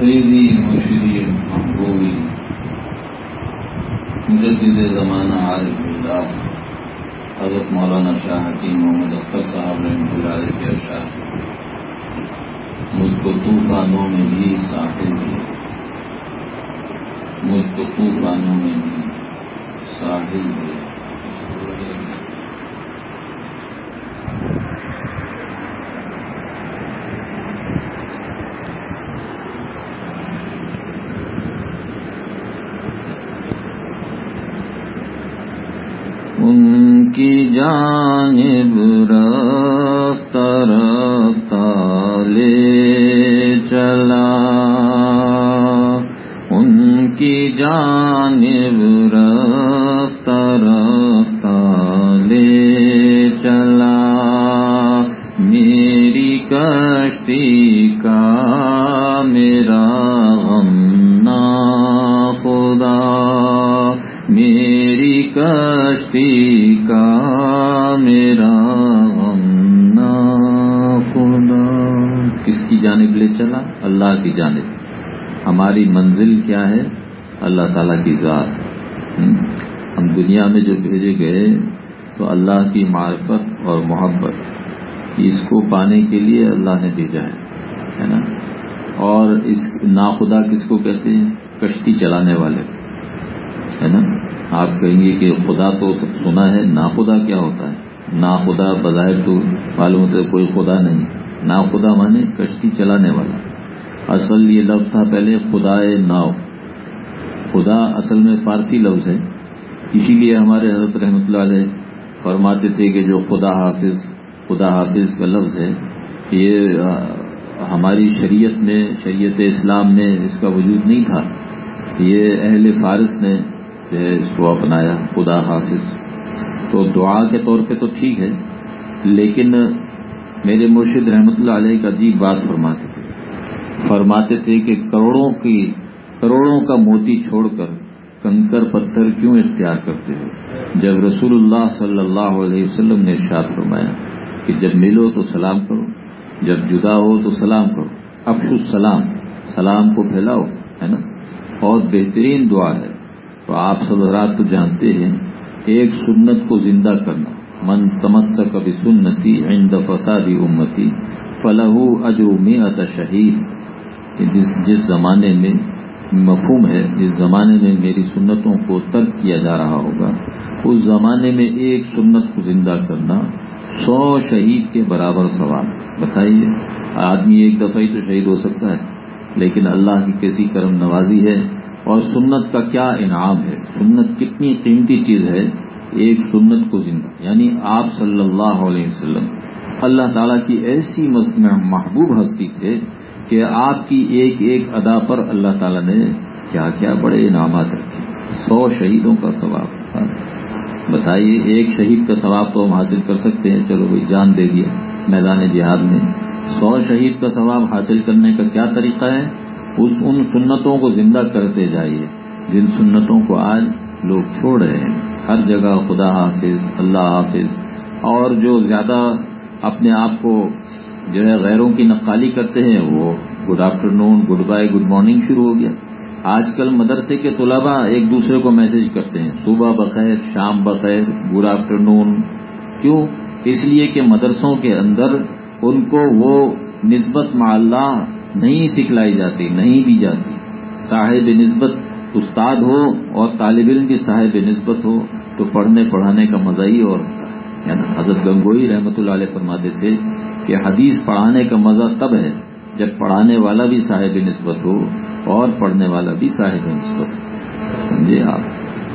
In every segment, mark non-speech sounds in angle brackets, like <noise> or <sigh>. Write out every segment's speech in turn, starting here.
سیدی مرشدی محبوبی مجدد زمانہ عارف اللہ حضرت مولانا شاہ حکیم محمد اختر صاحب رحمۃ اللہ علیہ کے اشعار مجھ کو طوفانوں میں بھی ساحل بھی مجھ کو طوفانوں میں بھی ساحل بھی ان کی جانب رفتہ رفتہ لے چلا۔ ان کی جانب رفتہ رفتہ لے چلا۔ میری کشتی کا میرا غم نہ خدا۔ میری کشتی کا میرا غم خدا کس کی جانب لے چلا؟ اللہ کی جانب۔ ہماری منزل کیا ہے؟ اللہ تعالیٰ کی ذات۔ ہم دنیا میں جو بھیجے گئے، تو اللہ کی معرفت اور محبت، اس کو پانے کے لیے اللہ نے بھیجا ہے نا؟ اور اس ناخدا کس کو کہتے ہیں؟ کشتی چلانے والے، ہے نا؟ آپ کہیں گے کہ خدا تو سب سنا ہے، ناخدا کیا ہوتا ہے؟ ناخدا بظاہر تو معلوم ہوتا ہے کوئی خدا نہیں۔ ناخدا مانے کشتی چلانے والا۔ اصل یہ لفظ تھا پہلے خدا ناؤ۔ خدا اصل میں فارسی لفظ ہے۔ اسی لیے ہمارے حضرت رحمۃ اللہ علیہ فرماتے تھے کہ جو خدا حافظ خدا حافظ کا لفظ ہے، یہ ہماری شریعت میں، شریعت اسلام میں اس کا وجود نہیں تھا۔ یہ اہل فارس نے جو اس کو اپنایا، خدا حافظ۔ تو دعا کے طور پہ تو ٹھیک ہے، لیکن میرے مرشد رحمۃ اللہ علیہ کا عجیب بات فرماتے تھے۔ فرماتے تھے کہ کروڑوں کی، کروڑوں کا موتی چھوڑ کر کنکر پتھر کیوں اختیار کرتے ہو؟ جب رسول اللہ صلی اللہ علیہ وسلم نے ارشاد فرمایا کہ جب ملو تو سلام کرو، جب جدا ہو تو سلام کرو۔ افش السلام سلام کو پھیلاؤ، ہے نا؟ بہت بہترین دعا ہے۔ تو آپ سب حضرات تو جانتے ہیں ایک سنت کو زندہ کرنا، من تمس کبھی سنتی عند فسادی امتی فلاح اجر میں شہید۔ جس جس زمانے میں، مفہوم ہے، جس زمانے میں میری سنتوں کو ترک کیا جا رہا ہوگا، اس زمانے میں ایک سنت کو زندہ کرنا سو شہید کے برابر سوال بتائیے، آدمی ایک دفعہ ہی تو شہید ہو سکتا ہے، لیکن اللہ کی کیسی کرم نوازی ہے؟ اور سنت کا کیا انعام ہے؟ سنت کتنی قیمتی چیز ہے، ایک سنت کو زندہ یعنی آپ صلی اللہ علیہ وسلم، اللہ تعالیٰ کی ایسی محبوب ہستی تھے کہ آپ کی ایک ایک ادا پر اللہ تعالیٰ نے کیا کیا بڑے انعامات رکھے۔ سو شہیدوں کا ثواب۔ بتائیے، ایک شہید کا ثواب تو ہم حاصل کر سکتے ہیں۔ چلو بھائی، جان دے دیا میدان جہاد میں۔ سو شہید کا ثواب حاصل کرنے کا کیا طریقہ ہے؟ اس ان سنتوں کو زندہ کرتے جائیے جن سنتوں کو آج لوگ چھوڑ رہے ہیں۔ ہر جگہ خدا حافظ، اللہ حافظ۔ اور جو زیادہ اپنے آپ کو جو ہے غیروں کی نقالی کرتے ہیں، وہ good afternoon good bye good morning شروع ہو گیا۔ آج کل مدرسے کے طلباء ایک دوسرے کو میسج کرتے ہیں۔ صبح بخیر، شام بخیر گڈ آفٹر نون کیوں؟ اس لیے کہ مدرسوں کے اندر ان کو وہ نسبت معلّہ نہیں سکھلائی جاتی، نہیں دی جاتی۔ صاحب نسبت استاد ہو اور طالب علم کی صاحب نسبت ہو تو پڑھنے، پڑھانے کا مزہ ہی اور یعنی حضرت گنگوئی رحمۃ اللہ علیہ فرماتے تھے کہ حدیث پڑھانے کا مزہ تب ہے جب پڑھانے والا بھی صاحب نسبت ہو اور پڑھنے والا بھی صاحب نسبت ہو۔ سمجھے آپ؟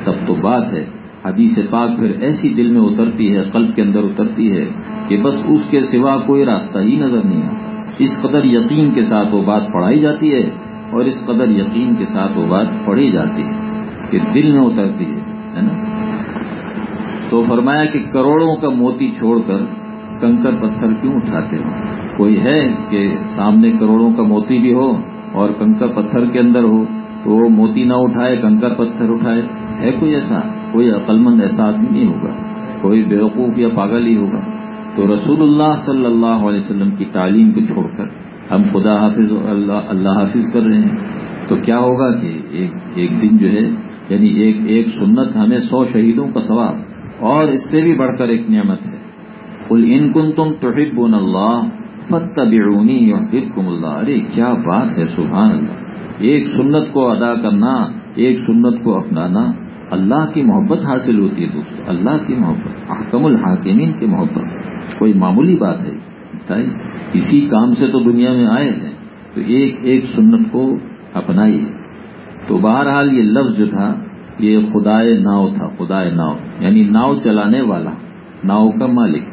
تب تو بات ہے۔ حدیث پاک پھر ایسی دل میں اترتی ہے، قلب کے اندر اترتی ہے کہ بس اس کے سوا کوئی راستہ ہی نظر نہیں آتا۔ اس قدر یقین کے ساتھ وہ بات پڑھائی جاتی ہے اور اس قدر یقین کے ساتھ وہ بات پڑھی جاتی ہے کہ دل میں اترتی ہے نا؟ تو فرمایا کہ کروڑوں کا موتی چھوڑ کر کنکر پتھر کیوں اٹھاتے ہو؟ کوئی ہے کہ سامنے کروڑوں کا موتی بھی ہو اور کنکر پتھر کے اندر ہو تو وہ موتی نہ اٹھائے، کنکر پتھر اٹھائے؟ ہے کوئی ایسا؟ کوئی عقلمند ایسا آدمی نہیں ہوگا، کوئی بیوقوف یا پاگل ہی ہوگا۔ تو رسول اللہ صلی اللہ علیہ وسلم کی تعلیم کو چھوڑ کر ہم خدا حافظ اللہ اللہ حافظ کر رہے ہیں۔ تو کیا ہوگا کہ ایک ایک دن جو ہے یعنی ایک ایک سنت ہمیں سو شہیدوں کا ثواب، اور اس سے بھی بڑھ کر ایک نعمت ہے۔ کل ان کن تم توحید اللہ فت بیرونی اللہ۔ ارے، کیا بات ہے، سبحان اللہ۔ ایک سنت کو ادا کرنا، ایک سنت کو اپنانا اللہ کی محبت حاصل ہوتی ہے دوستوں اللہ کی محبت حکم الحاکمین کی محبت۔ کوئی معمولی بات ہے اسی کام سے تو دنیا میں آئے ہیں، تو ایک ایک سنت کو اپنائیے۔ تو بہرحال یہ لفظ جو تھا، یہ خدائے ناؤ تھا، خدائے ناؤ یعنی ناؤ چلانے والا، ناؤ کا مالک۔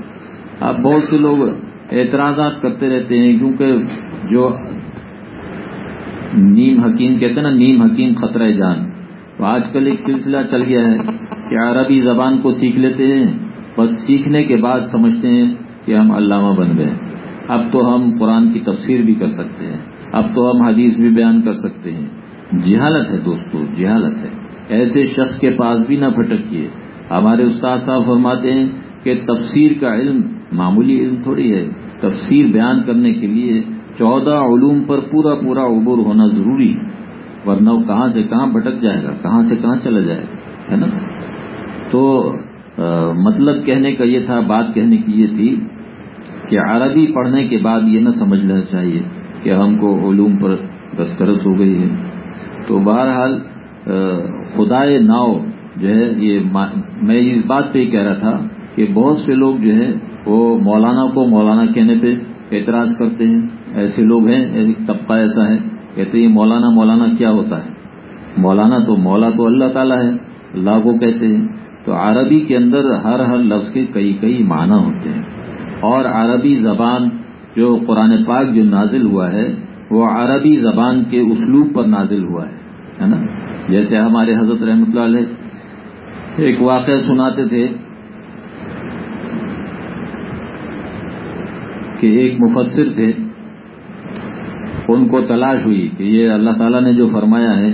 اب بہت سے لوگ اعتراضات کرتے رہتے ہیں، کیونکہ جو نیم حکیم، کہتے ہیں نا، نیم حکیم خطرہ جان۔ تو آج کل ایک سلسلہ چل گیا ہے کہ عربی زبان کو سیکھ لیتے ہیں بس سیکھنے کے بعد سمجھتے ہیں کہ ہم علامہ بن گئے۔ اب تو ہم قرآن کی تفسیر بھی کر سکتے ہیں۔ اب تو ہم حدیث بھی بیان کر سکتے ہیں۔ جہالت ہے دوستو، جہالت ہے۔ ایسے شخص کے پاس بھی نہ پھٹکیے ہمارے استاد صاحب فرماتے ہیں کہ تفسیر کا علم معمولی علم تھوڑی ہے۔ تفسیر بیان کرنے کے لیے چودہ علوم پر پورا پورا عبور ہونا ضروری ہے۔ ورنہ وہ کہاں سے کہاں بھٹک جائے گا، کہاں سے کہاں چلا جائے گا، ہے نا؟ تو مطلب کہنے کا یہ تھا، بات کہنے کی یہ تھی کہ عربی پڑھنے کے بعد یہ نہ سمجھ لینا چاہیے کہ ہم کو علوم پر دسترس ہو گئی ہے۔ تو بہرحال خدائے ناؤ جو ہے، یہ میں اس بات پہ ہی کہہ رہا تھا کہ بہت سے لوگ جو ہے، وہ مولانا کو مولانا کہنے پہ اعتراض کرتے ہیں۔ ایسے لوگ ہیں، ایک طبقہ ایسا ہے، کہتے ہیں مولانا مولانا کیا ہوتا ہے؟ مولانا تو مولا تو اللہ تعالیٰ ہے، اللہ کو کہتے ہیں۔ تو عربی کے اندر ہر ہر لفظ کے کئی کئی معنی ہوتے ہیں۔ اور عربی زبان جو قرآن پاک جو نازل ہوا ہے، وہ عربی زبان کے اسلوب پر نازل ہوا ہے نا؟ جیسے ہمارے حضرت رحمۃ اللہ علیہ ایک واقعہ سناتے تھے کہ ایک مفسر تھے، ان کو تلاش ہوئی کہ یہ اللہ تعالیٰ نے جو فرمایا ہے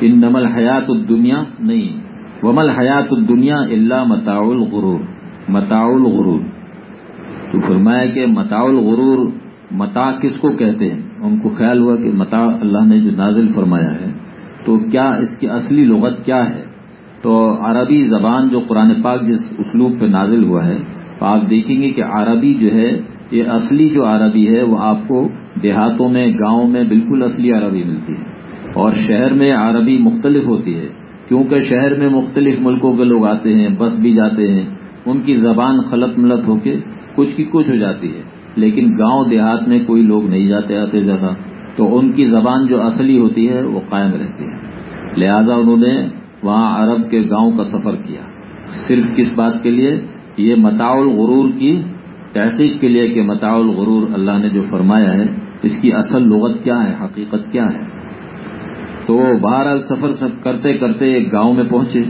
ان نمل حیات الدنیا نہیں. ومل حیات الدنیا اللہ متاع الغرور متاع الغرور تو فرمایا کہ متاع الغرور متا کس کو کہتے ہیں؟ ان کو خیال ہوا کہ متا اللہ نے جو نازل فرمایا ہے، تو کیا اس کی اصلی لغت کیا ہے؟ تو عربی زبان جو قرآن پاک جس اسلوب پہ نازل ہوا ہے، تو آپ دیکھیں گے کہ عربی جو ہے، یہ اصلی جو عربی ہے، وہ آپ کو دیہاتوں میں، گاؤں میں بالکل اصلی عربی ملتی ہے۔ اور شہر میں عربی مختلف ہوتی ہے، کیونکہ شہر میں مختلف ملکوں کے لوگ آتے ہیں، بس بھی جاتے ہیں۔ ان کی زبان خلط ملت ہو کے کچھ کی کچھ ہو جاتی ہے۔ لیکن گاؤں دیہات میں کوئی لوگ نہیں جاتے آتے زیادہ۔ تو ان کی زبان جو اصلی ہوتی ہے، وہ قائم رہتی ہے۔ لہذا انہوں نے وہاں عرب کے گاؤں کا سفر کیا۔ صرف کس بات کے لیے؟ یہ متاع الغرور کی تحقیق کے لیے کہ متاع الغرور اللہ نے جو فرمایا ہے، اس کی اصل لغت کیا ہے، حقیقت کیا ہے۔ تو بہرحال سفر سب کرتے کرتے ایک گاؤں میں پہنچے۔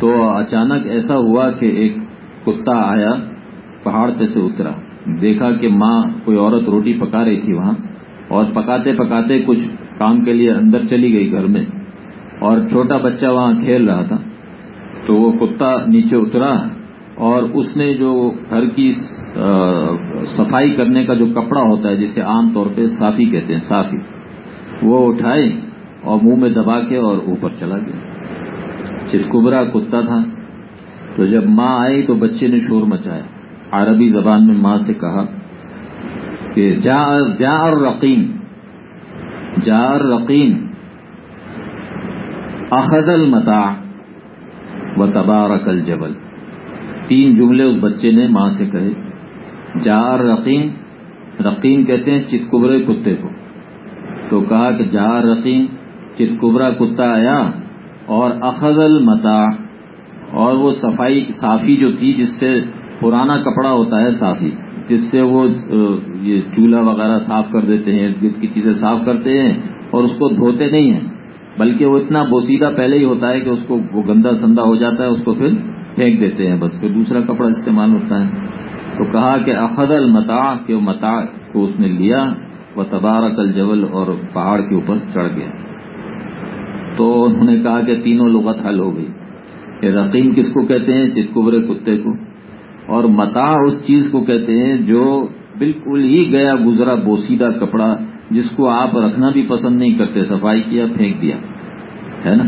تو اچانک ایسا ہوا کہ ایک کتا آیا، پہاڑ پہ سے اترا۔ دیکھا کہ ماں کوئی عورت روٹی پکا رہی تھی وہاں اور پکاتے پکاتے کچھ کام کے لیے اندر چلی گئی گھر میں اور چھوٹا بچہ وہاں کھیل رہا تھا۔ تو وہ کتا نیچے اترا اور اس نے جو گھر کی صفائی کرنے کا جو کپڑا ہوتا ہے، جسے عام طور پہ صافی کہتے ہیں، صافی، وہ اٹھائے اور منہ میں دبا کے اور اوپر چلا گیا۔ چتکبرا کتا تھا، تو جب ماں آئی تو بچے نے شور مچایا۔ عربی زبان میں ماں سے کہا کہ جا جا رقیم جا رقیم۔ اخذ المتا و تبارک الجبل۔ تین جملے اس بچے نے ماں سے کہے۔ جار رقیم رقیم کہتے ہیں چتکبرے کتے کو۔ تو کہا کہ جار رقیم چتکبرا کتا آیا اور اخذ المتا اور وہ صفائی صافی جو تھی جس سے پرانا کپڑا ہوتا ہے صافی، جس سے وہ یہ چولہا وغیرہ صاف کر دیتے ہیں ارد کی چیزیں صاف کرتے ہیں اور اس کو دھوتے نہیں ہیں، بلکہ وہ اتنا بوسیدہ پہلے ہی ہوتا ہے کہ اس کو وہ گندا سندا ہو جاتا ہے، اس کو پھر پھینک دیتے ہیں بس، پھر دوسرا کپڑا استعمال ہوتا ہے۔ تو کہا کہ اخذ المتا، کہ وہ متا کو اس نے لیا، وہ تبارک الجول اور پہاڑ کے اوپر چڑھ گیا۔ تو انہوں نے کہا کہ تینوں لغت حل ہو گئی۔ کہ رقیم کس کو کہتے ہیں؟ چتکبرے کتے کو۔ اور متا اس چیز کو کہتے ہیں جو بالکل ہی گیا گزرا بوسیدہ کپڑا، جس کو آپ رکھنا بھی پسند نہیں کرتے، صفائی کیا، پھینک دیا۔ ہے نا؟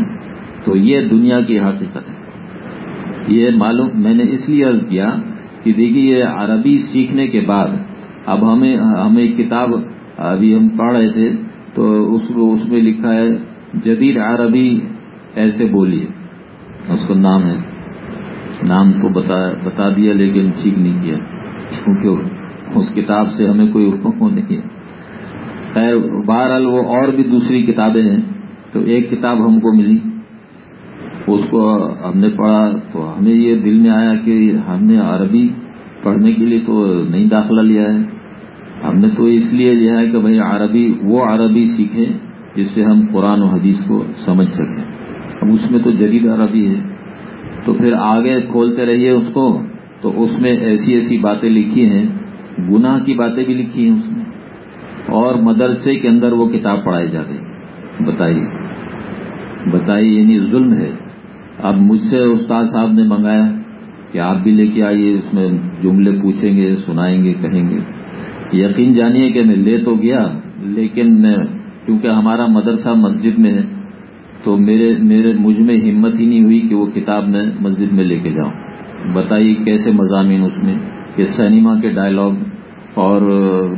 تو یہ دنیا کی حقیقت ہے۔ یہ معلوم، میں نے اس لیے عرض کیا کہ دیکھیے، یہ عربی سیکھنے کے بعد اب ہمیں ہمیں کتاب ابھی ہم پڑھ رہے تھے، تو اس اس میں لکھا ہے جدید عربی ایسے بولیے۔ اس کا نام ہے۔ نام تو بتا بتا دیا لیکن ٹھیک نہیں کیا۔ کیونکہ اس کتاب سے ہمیں کوئی حکم نہیں ہے۔ خیر، بہرحال وہ اور بھی دوسری کتابیں ہیں۔ تو ایک کتاب ہم کو ملی۔ اس کو ہم نے پڑھا تو ہمیں یہ دل میں آیا کہ ہم نے عربی پڑھنے کے لیے تو نہیں داخلہ لیا ہے۔ ہم نے تو اس لیے لیا ہے کہ بھائی عربی، وہ عربی سیکھیں۔ جس سے ہم قرآن و حدیث کو سمجھ سکیں۔ اب اس میں تو جدید عربی ہے۔ تو پھر آگے کھولتے رہیے اس کو۔ تو اس میں ایسی ایسی باتیں لکھی ہیں۔ گناہ کی باتیں بھی لکھی ہیں اس میں۔ اور مدرسے کے اندر وہ کتاب پڑھائی جا رہی بتائیے۔ بتائیے یعنی ظلم ہے۔ اب مجھ سے استاد صاحب نے منگایا کہ آپ بھی لے کے آئیے، اس میں جملے پوچھیں گے، سنائیں گے، کہیں گے۔ یقین جانیے کہ میں لے تو گیا، لیکن میں کیونکہ ہمارا مدرسہ مسجد میں ہے، تو میرے میرے، مجھ میں ہمت ہی نہیں ہوئی کہ وہ کتاب میں مسجد میں لے کے جاؤں۔ بتائیے کیسے مضامین اس میں؟ کہ سنیما کے ڈائلاگ اور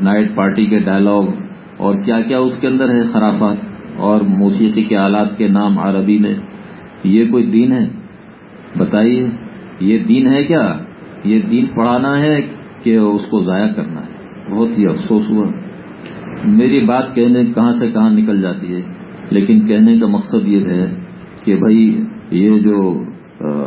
نائٹ پارٹی کے ڈائلاگ اور کیا کیا اس کے اندر ہے خرافات اور موسیقی کے آلات کے نام عربی میں؟ یہ کوئی دین ہے؟ بتائیے، یہ دین ہے کیا؟ یہ دین پڑھانا ہے کہ اس کو ضائع کرنا ہے؟ بہت ہی افسوس ہوا۔ میری بات کہنے کہاں سے کہاں نکل جاتی ہے؟ لیکن کہنے کا مقصد یہ ہے کہ بھائی، یہ جو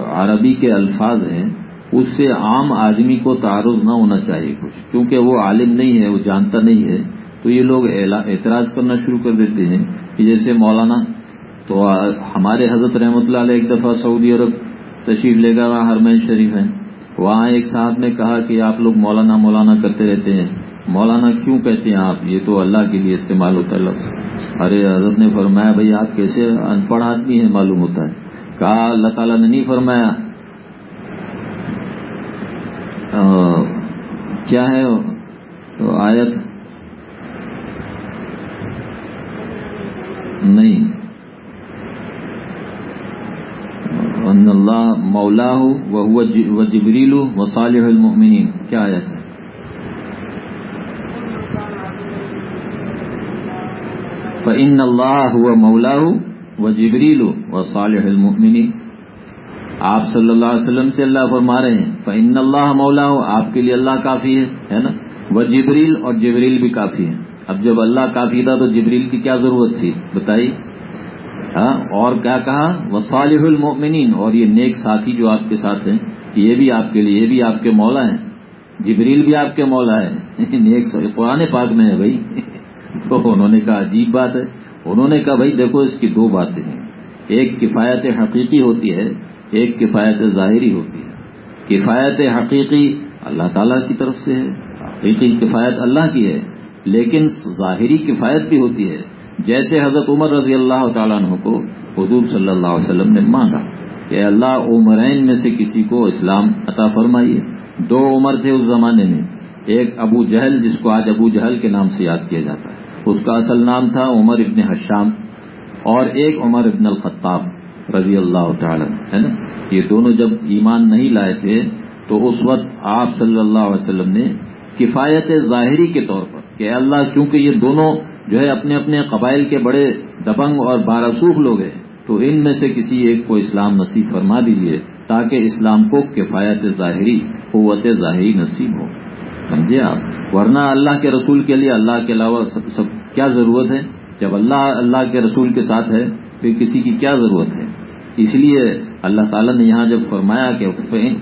عربی کے الفاظ ہیں، اس سے عام آدمی کو تعارض نہ ہونا چاہیے کچھ۔ کیونکہ وہ عالم نہیں ہے، وہ جانتا نہیں ہے۔ تو یہ لوگ اعتراض کرنا شروع کر دیتے ہیں کہ جیسے مولانا، تو ہمارے حضرت رحمۃ اللہ علیہ ایک دفعہ سعودی عرب تشریف لے گا وہاں ہرمین شریف ہیں۔ وہاں ایک صاحب نے کہا کہ آپ لوگ مولانا مولانا کرتے رہتے ہیں۔ مولانا کیوں کہتے ہیں آپ؟ یہ تو اللہ کے لیے استعمال ہوتا ہے لفظ۔ ارے حضرت نے فرمایا، بھائی آپ کیسے ان پڑھ آدمی ہیں معلوم ہوتا ہے۔ کہا، اللہ تعالیٰ نے نہیں فرمایا۔ کیا ہے آیت؟ نہیں۔ ان اللہ مولا ہو وہ جبریل ہو و صالح المؤمنین۔ کیا آیت ہے؟ فعن اللہ ہوا مولا و جبریل و صالح المؤمنین آپ صلی اللہ علیہ وسلم سے اللہ فرما رہے ہیں فعن اللہ مولا ہو آپ کے لیے اللہ کافی ہے ہے نا؟ وہ جبریل اور جبریل بھی کافی ہے اب جب اللہ کافی تھا تو جبریل کی کیا ضرورت تھی؟ بتائیے۔ ہاں اور کیا کہا؟ وہ صالح المؤمنین اور یہ نیک ساتھی جو آپ کے ساتھ ہیں یہ بھی آپ کے لیے، یہ بھی آپ کے مولا ہیں۔ جبریل بھی آپ کے مولا ہے۔ <laughs> نیک پرانے پاک میں ہے بھائی۔ تو انہوں نے کہا، عجیب بات ہے۔ انہوں نے کہا، بھائی دیکھو، اس کی دو باتیں ہیں۔ ایک کفایت حقیقی ہوتی ہے، ایک کفایت ظاہری ہوتی ہے۔ کفایت حقیقی اللہ تعالیٰ کی طرف سے ہے، حقیقی کفایت اللہ کی ہے، لیکن ظاہری کفایت بھی ہوتی ہے۔ جیسے حضرت عمر رضی اللہ تعالیٰ عنہ کو حضور صلی اللہ علیہ وسلم نے مانگا کہ اللہ عمرین میں سے کسی کو اسلام عطا فرمائیے۔ دو عمر تھے اس زمانے میں، ایک ابو جہل، جس کو آج ابو جہل کے نام سے یاد کیا جاتا ہے۔ اس کا اصل نام تھا عمر ابن حشام اور ایک عمر ابن الخطاب رضی اللہ تعالی ہے نا؟ یہ دونوں جب ایمان نہیں لائے تھے، تو اس وقت آپ صلی اللہ علیہ وسلم نے کفایت ظاہری کے طور پر کہ اللہ، چونکہ یہ دونوں جو ہے اپنے اپنے قبائل کے بڑے دبنگ اور بارسوخ لوگ ہیں، تو ان میں سے کسی ایک کو اسلام نصیب فرما دیجیے تاکہ اسلام کو کفایت ظاہری، قوت ظاہری نصیب ہو۔ سمجھے آپ؟ ورنہ اللہ کے رسول کے لیے، اللہ کے علاوہ سب سب کیا ضرورت ہے؟ جب اللہ اللہ کے رسول کے ساتھ ہے، پھر کسی کی کیا ضرورت ہے؟ اس لیے اللہ تعالیٰ نے یہاں جب فرمایا کہ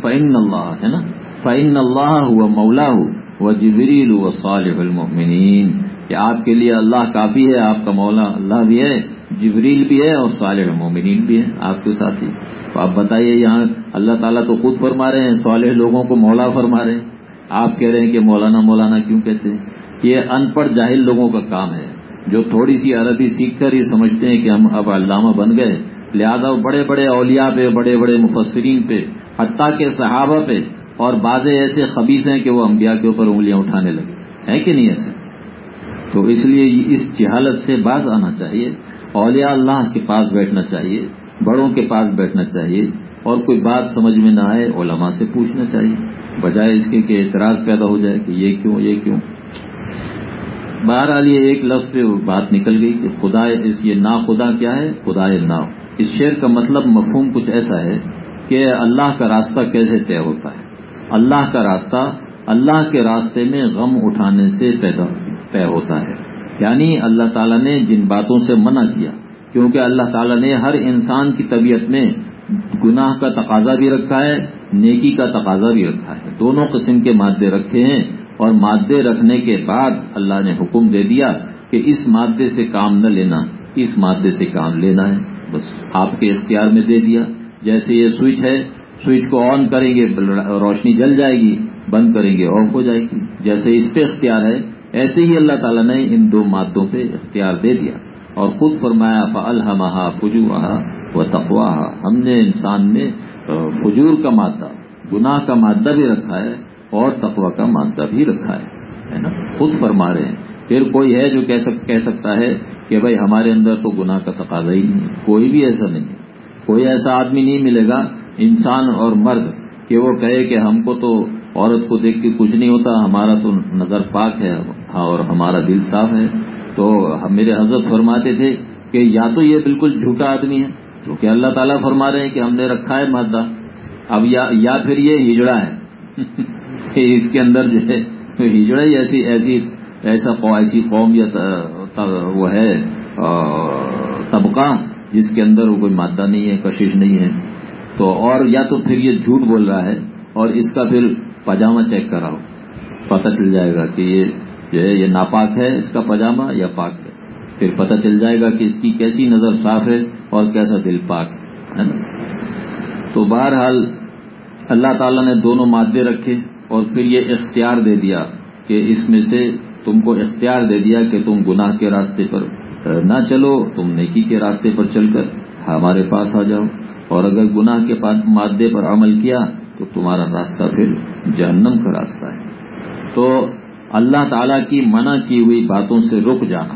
فعن اللہ ہے نا؟ فعن اللہ ہوا مولا ہو وہ جبریل و صالح المؤمنین کہ آپ کے لیے اللہ کافی ہے، آپ کا مولا اللہ بھی ہے، جبریل بھی ہے اور صالح المؤمنین بھی ہے آپ کے ساتھی تو آپ بتائیے، یہاں اللہ تعالیٰ تو خود فرما رہے ہیں، صالح لوگوں کو مولا فرما رہے ہیں۔ آپ کہہ رہے ہیں کہ مولانا مولانا کیوں کہتے ہیں؟ یہ ان پڑھ جاہل لوگوں کا کام ہے، جو تھوڑی سی عربی سیکھ کر یہ سمجھتے ہیں کہ ہم اب علامہ بن گئے۔ لہذا بڑے بڑے اولیاء پہ، بڑے بڑے مفسرین پہ، حتیٰ کے صحابہ پہ اور بعض ایسے خبیص ہیں کہ وہ انبیاء کے اوپر انگلیاں اٹھانے لگے۔ ہے کہ نہیں ایسے؟ تو اس لیے اس جہالت سے باز آنا چاہیے۔ اولیاء اللہ کے پاس بیٹھنا چاہیے، بڑوں کے پاس بیٹھنا چاہیے اور کوئی بات سمجھ میں نہ آئے، علماء سے پوچھنا چاہیے۔ بجائے اس کے کہ اعتراض پیدا ہو جائے کہ یہ کیوں یہ کیوں۔ بہرحال یہ ایک لفظ پہ بات نکل گئی کہ خدا اس یہ نا خدا کیا ہے؟ خدا نا. اس شعر کا مطلب مفہوم کچھ ایسا ہے کہ اللہ کا راستہ کیسے طے ہوتا ہے؟ اللہ کا راستہ اللہ کے راستے میں غم اٹھانے سے طے ہوتا ہے۔ یعنی اللہ تعالیٰ نے جن باتوں سے منع کیا، کیونکہ اللہ تعالیٰ نے ہر انسان کی طبیعت میں گناہ کا تقاضا بھی رکھا ہے، نیکی کا تقاضا بھی رکھا ہے۔ دونوں قسم کے مادے رکھے ہیں۔ اور مادے رکھنے کے بعد اللہ نے حکم دے دیا کہ اس مادے سے کام نہ لینا، اس مادے سے کام لینا ہے۔ بس آپ کے اختیار میں دے دیا۔ جیسے یہ سوئچ ہے، سوئچ کو آن کریں گے، روشنی جل جائے گی، بند کریں گے، آف ہو جائے گی۔ جیسے اس پہ اختیار ہے، ایسے ہی اللہ تعالیٰ نے ان دو مادوں پہ اختیار دے دیا۔ اور خود فرمایا فلحمہ فجو و تقوا ہم نے انسان میں فجور کا مادہ، گناہ کا مادہ بھی رکھا ہے اور تقوا کا مادہ بھی رکھا ہے نا؟ خود فرما رہے ہیں۔ پھر کوئی ہے جو کہہ سکتا ہے کہ بھائی ہمارے اندر تو گناہ کا تقاضا ہی نہیں ہے۔ کوئی بھی ایسا نہیں۔ کوئی ایسا آدمی نہیں ملے گا، انسان اور مرد، کہ وہ کہے کہ ہم کو تو عورت کو دیکھ کے کچھ نہیں ہوتا، ہمارا تو نظر پاک ہے ہاں، اور ہمارا دل صاف ہے۔ تو میرے حضرت فرماتے تھے کہ یا تو یہ بالکل جھوٹا آدمی ہے کیونکہ اللہ تعالیٰ فرما رہے ہیں کہ ہم نے رکھا ہے مادہ، اب یا پھر یہ ہجڑا ہے۔ <laughs> اس کے اندر جو ہے ہجڑا ہی ایسی ایسی ایسا ایسی قوم یا وہ ہے طبقہ جس کے اندر وہ کوئی مادہ نہیں ہے، کشش نہیں ہے۔ تو اور یا تو پھر یہ جھوٹ بول رہا ہے اور اس کا پھر پاجامہ چیک کراؤ۔ پتہ چل جائے گا کہ یہ جو ہے، یہ ناپاک ہے اس کا پاجامہ یا پاک ہے۔ پھر پتہ چل جائے گا کہ اس کی کیسی نظر صاف ہے اور کیسا دل پاک ہے نا؟ تو بہرحال اللہ تعالیٰ نے دونوں مادے رکھے۔ اور پھر یہ اختیار دے دیا کہ اس میں سے تم کو اختیار دے دیا کہ تم گناہ کے راستے پر نہ چلو، تم نیکی کے راستے پر چل کر ہمارے پاس آ جاؤ۔ اور اگر گناہ کے مادے پر عمل کیا تو تمہارا راستہ پھر جہنم کا راستہ ہے۔ تو اللہ تعالی کی منع کی ہوئی باتوں سے رک جانا۔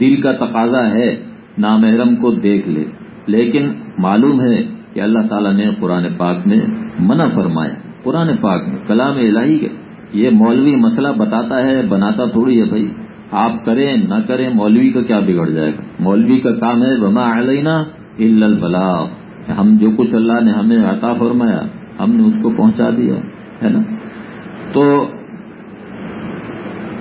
دل کا تقاضا ہے نامحرم کو دیکھ لے۔ لیکن معلوم ہے کہ اللہ تعالیٰ نے قرآن پاک میں منع فرمایا۔ قرآن پاک میں، کلام الہی کے۔ یہ مولوی مسئلہ بتاتا ہے، بناتا تھوڑی ہے بھائی۔ آپ کریں، نہ کریں، مولوی کا کیا بگڑ جائے گا؟ مولوی کا کام ہے بما علینا البلاغ۔ ہم جو کچھ اللہ نے ہمیں عطا فرمایا، ہم نے اس کو پہنچا دیا، ہے نا؟ تو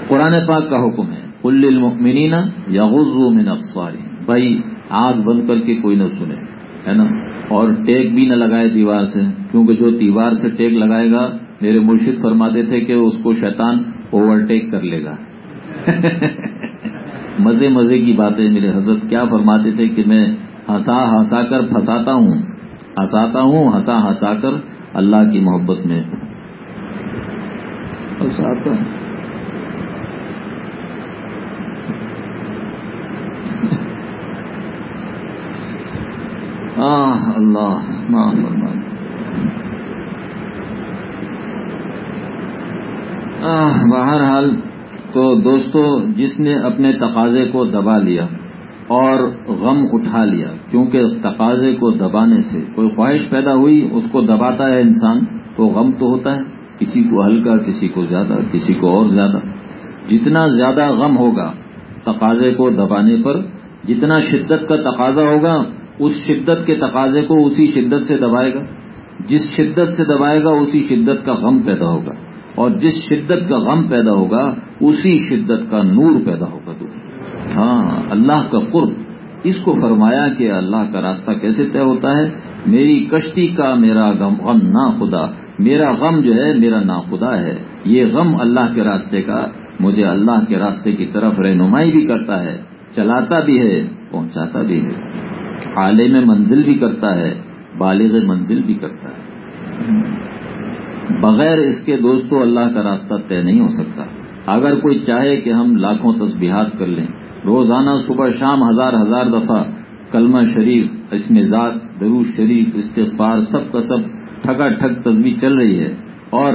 قرآن پاک کا حکم ہے کل المؤمنین یغضوا من ابصارهم بھائی، آگ بند کر کے کوئی نہ سنے، ہے نا؟ اور ٹیک بھی نہ لگائے دیوار سے، کیونکہ جو دیوار سے ٹیک لگائے گا، میرے مرشد فرماتے تھے کہ اس کو شیطان اوورٹیک کر لے گا۔ <laughs> مزے مزے کی باتیں میرے حضرت کیا فرماتے تھے کہ میں ہنسا ہنسا کر پھنساتا ہوں، ہنساتا ہوں، ہنسا ہنسا کر اللہ کی محبت میں۔ ہنساتا ہوں اللہ ہاں، بہرحال تو دوستو، جس نے اپنے تقاضے کو دبا لیا اور غم اٹھا لیا، کیونکہ تقاضے کو دبانے سے کوئی خواہش پیدا ہوئی، اس کو دباتا ہے انسان، تو غم تو ہوتا ہے۔ کسی کو ہلکا، کسی کو زیادہ، کسی کو اور زیادہ۔ جتنا زیادہ غم ہوگا تقاضے کو دبانے پر، جتنا شدت کا تقاضا ہوگا اس شدت کے تقاضے کو اسی شدت سے دبائے گا۔ جس شدت سے دبائے گا، اسی شدت کا غم پیدا ہوگا۔ اور جس شدت کا غم پیدا ہوگا، اسی شدت کا نور پیدا ہوگا۔ تو ہاں اللہ کا قرب۔ اس کو فرمایا کہ اللہ کا راستہ کیسے طے ہوتا ہے؟ میری کشتی کا میرا غم غم نا خدا۔ میرا غم جو ہے، میرا نا خدا ہے۔ یہ غم اللہ کے راستے کا، مجھے اللہ کے راستے کی طرف رہنمائی بھی کرتا ہے۔ چلاتا بھی ہے، پہنچاتا بھی ہے۔ عالم منزل بھی کرتا ہے، بالغ منزل بھی کرتا ہے۔ بغیر اس کے دوستوں اللہ کا راستہ طے نہیں ہو سکتا۔ اگر کوئی چاہے کہ ہم لاکھوں تسبیحات کر لیں۔ روزانہ صبح شام ہزار ہزار دفعہ کلمہ شریف اس میں ذات دروش شریف، استغفار، سب کا سب ٹھگا ٹھگ تصویر چل رہی ہے۔ اور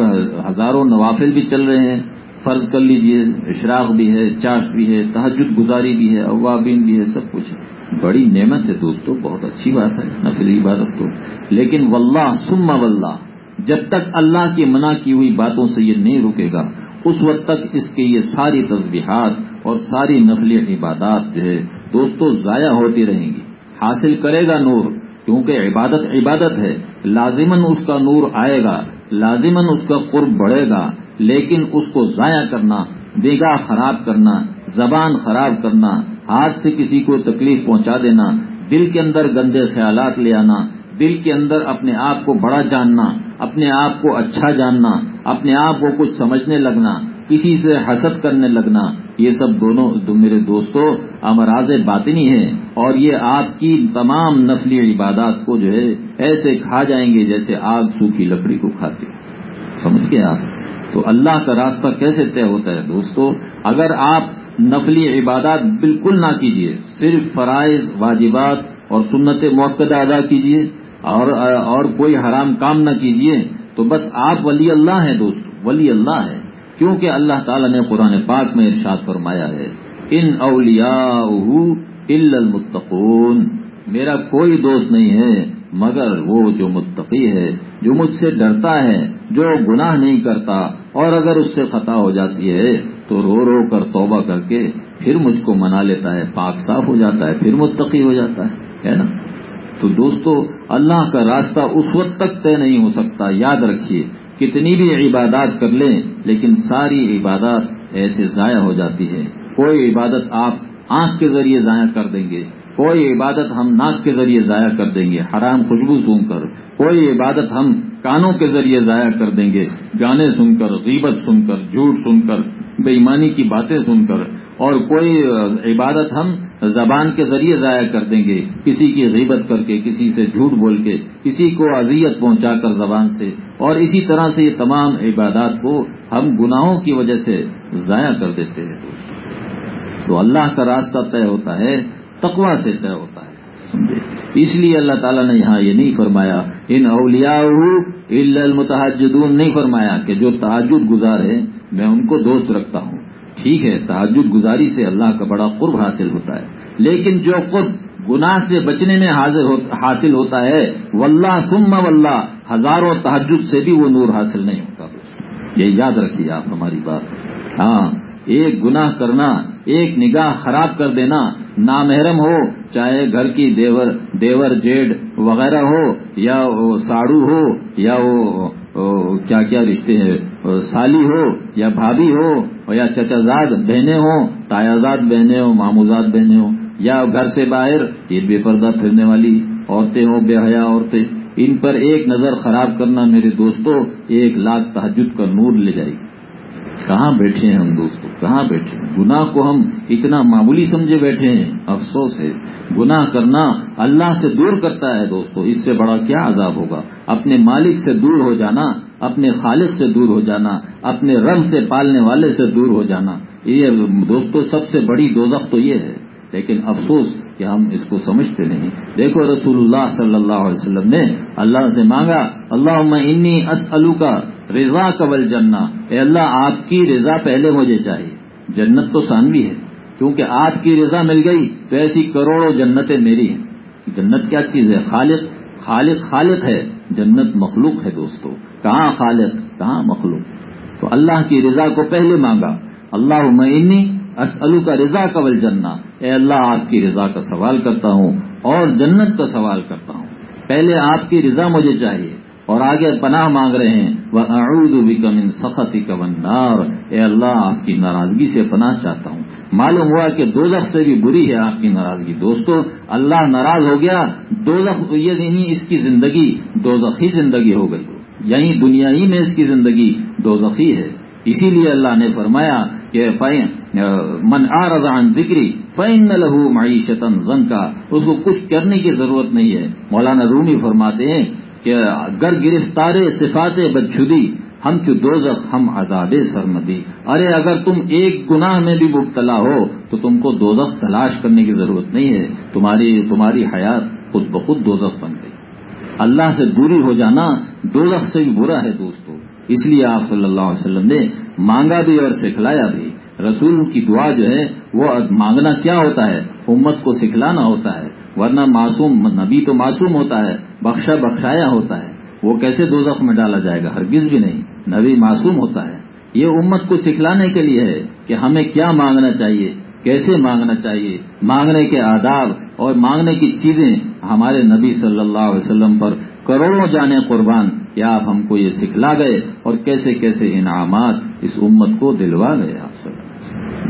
ہزاروں نوافل بھی چل رہے ہیں۔ فرض کر لیجیے، اشراق بھی ہے چاش بھی ہے تحجد گزاری بھی ہے، اوابین بھی ہے، سب کچھ ہے۔ بڑی نعمت ہے دوستو، بہت اچھی بات ہے نفل عبادت تو لیکن واللہ، ثم واللہ، جب تک اللہ کی منع کی ہوئی باتوں سے یہ نہیں رکے گا، اس وقت تک اس کے یہ ساری تسبیحات اور ساری نفلی عبادات جو ہے، دوستو، ضائع ہوتی رہیں گی۔ حاصل کرے گا نور، کیونکہ عبادت عبادت ہے۔ لازمن اس کا نور آئے گا لازمن اس کا قرب بڑھے گا، لیکن اس کو ضائع کرنا بیگاہ خراب کرنا، زبان خراب کرنا ہاتھ سے کسی کو تکلیف پہنچا دینا، دل کے اندر گندے خیالات لے آنا، دل کے اندر اپنے آپ کو بڑا جاننا، اپنے آپ کو اچھا جاننا، اپنے آپ کو کچھ سمجھنے لگنا، کسی سے حسد کرنے لگنا، یہ سب دونوں میرے دوستوں امراض باطنی ہیں اور یہ آپ کی تمام نفلی عبادات کو جو ہے ایسے کھا جائیں گے جیسے آگ سوکھی لکڑی کو کھاتے۔ سمجھ گئے آپ؟ تو اللہ کا راستہ کیسے طے ہوتا ہے دوستو؟ اگر آپ نفلی عبادات بالکل نہ کیجیے صرف فرائض، واجبات اور سنت موقع ادا کیجیے اور اور کوئی حرام کام نہ کیجیے تو بس آپ ولی اللہ ہیں دوست ولی اللہ ہے کیونکہ اللہ تعالیٰ نے قرآن پاک میں ارشاد فرمایا ہے، ان اولیاء المتقون، میرا کوئی دوست نہیں ہے، مگر وہ جو متقی ہے، جو مجھ سے ڈرتا ہے، جو گناہ نہیں کرتا، اور اگر اس سے خطا ہو جاتی ہے تو رو رو کر توبہ کر کے پھر مجھ کو منا لیتا ہے، پاک صاف ہو جاتا ہے، پھر متقی ہو جاتا ہے ہے نا؟ تو دوستو، اللہ کا راستہ اس وقت تک طے نہیں ہو سکتا، یاد رکھیے، کتنی بھی عبادات کر لیں، لیکن ساری عبادات ایسے ضائع ہو جاتی ہے کوئی عبادت آپ آنکھ کے ذریعے ضائع کر دیں گے، کوئی عبادت ہم ناک کے ذریعے ضائع کر دیں گے، حرام خوشبو سن کر۔ کوئی عبادت ہم کانوں کے ذریعے ضائع کر دیں گے، گانے سن کر، غیبت سن کر، جھوٹ سن کر۔ بے ایمانی کی باتیں سن کر اور کوئی عبادت ہم زبان کے ذریعے ضائع کر دیں گے، کسی کی غیبت کر کے، کسی سے جھوٹ بول کے، کسی کو اذیت پہنچا کر زبان سے۔ اور اسی طرح سے یہ تمام عبادات کو ہم گناہوں کی وجہ سے ضائع کر دیتے ہیں۔ تو اللہ کا راستہ طے ہوتا ہے تقوا سے طے ہوتا ہے۔ سمجھے؟ اس لیے اللہ تعالیٰ نے یہاں یہ نہیں فرمایا، ان اولیاء المتحجدون، نہیں فرمایا کہ جو تعجد گزار ہے میں ان کو دوست رکھتا ہوں۔ ٹھیک ہے تحجد گزاری سے اللہ کا بڑا قرب حاصل ہوتا ہے۔ لیکن جو قرب گناہ سے بچنے میں حاصل ہوتا ہے، واللہ ثم واللہ، ہزاروں تحجد سے بھی وہ نور حاصل نہیں ہوتا۔ یہ یاد رکھیے آپ ہماری بات۔ ہاں ایک گناہ کرنا، ایک نگاہ خراب کر دینا نامحرم ہو، چاہے گھر کی دیور دیور جیڈ وغیرہ ہو، یا وہ ساڑو ہو، یا وہ کیا کیا رشتے ہیں؟ سالی ہو یا بھابھی ہو یا چچا زاد بہنیں ہوں تایا زاد بہنیں ہوں، ماموزاد بہنیں ہوں، یا گھر سے باہر یہ بے پردہ پھرنے والی عورتیں ہوں، بے حیا عورتیں، ان پر ایک نظر خراب کرنا میرے دوستوں ایک لاکھ تحجد کا نور لے جائے گی۔ کہاں بیٹھے ہیں ہم دوستوں کہاں بیٹھے ہیں؟ گناہ کو ہم اتنا معمولی سمجھے بیٹھے ہیں، افسوس ہے۔ گناہ کرنا اللہ سے دور کرتا ہے دوستو، اس سے بڑا کیا عذاب ہوگا؟ اپنے مالک سے دور ہو جانا، اپنے خالق سے دور ہو جانا، اپنے رنگ سے پالنے والے سے دور ہو جانا، یہ دوستو سب سے بڑی دوزخ تو یہ ہے۔ لیکن افسوس کہ ہم اس کو سمجھتے نہیں۔ دیکھو رسول اللہ صلی اللہ علیہ وسلم نے اللہ سے مانگا اللہ انی اسلو کا رضا قبل جنہ اے اللہ، آپ کی رضا پہلے مجھے چاہیے۔ جنت تو سانوی ہے، کیونکہ آپ کی رضا مل گئی، تو ایسی کروڑوں جنتیں میری ہیں۔ جنت کیا چیز ہے؟ خالق خالق خالق ہے، جنت مخلوق ہے دوستو۔ کہاں خالق، کہاں مخلوق؟ تو اللہ کی رضا کو پہلے مانگا۔ اللہ عمنی اسلو کا رضا قبل جنہ اے اللہ، آپ کی رضا کا سوال کرتا ہوں اور جنت کا سوال کرتا ہوں۔ پہلے آپ کی رضا مجھے چاہیے۔ اور آگے پناہ مانگ رہے ہیں۔ وہ اعوذ بک من سخطک والنار۔ اے اللہ، آپ کی ناراضگی سے پناہ چاہتا ہوں۔ معلوم ہوا کہ دو سے بھی بری ہے آپ کی ناراضگی۔ دوستو، اللہ ناراض ہو گیا دو یہ نہیں اس کی زندگی دو زندگی ہو گئی۔ یعنی دنیا ہی میں اس کی زندگی دو ہے۔ اسی لیے اللہ نے فرمایا کہ من عن ذکری فین لہو معیشت زن کا اس کو کچھ کرنے کی ضرورت نہیں ہے۔ مولانا رومی فرماتے ہیں کہ گر گرفتار صفات بدشدی، ہم چو دوزخ، ہم آزاد سرمدی۔ ارے، اگر تم ایک گناہ میں بھی مبتلا ہو، تو تم کو دوزخ تلاش کرنے کی ضرورت نہیں ہے۔ تمہاری تمہاری حیات خود بخود دوزخ بن گئی۔ اللہ سے دوری ہو جانا دوزخ سے بھی برا ہے دوستو۔ اس لیے آپ صلی اللہ علیہ وسلم نے مانگا بھی اور سکھلایا بھی۔ رسول کی دعا جو ہے، وہ مانگنا کیا ہوتا ہے؟ امت کو سکھلانا ہوتا ہے۔ ورنہ معصوم نبی تو معصوم ہوتا ہے، بخشا بخشایا ہوتا ہے۔ وہ کیسے دو میں ڈالا جائے گا؟ ہرگز بھی نہیں۔ نبی معصوم ہوتا ہے۔ یہ امت کو سکھلانے کے لیے ہے کہ ہمیں کیا مانگنا چاہیے، کیسے مانگنا چاہیے۔ مانگنے کے آداب اور مانگنے کی چیزیں ہمارے نبی صلی اللہ علیہ وسلم پر کروڑوں جانے قربان۔ کیا آپ ہم کو یہ سکھلا گئے؟ اور کیسے کیسے انعامات اس امت کو دلوا گئے آپ سب؟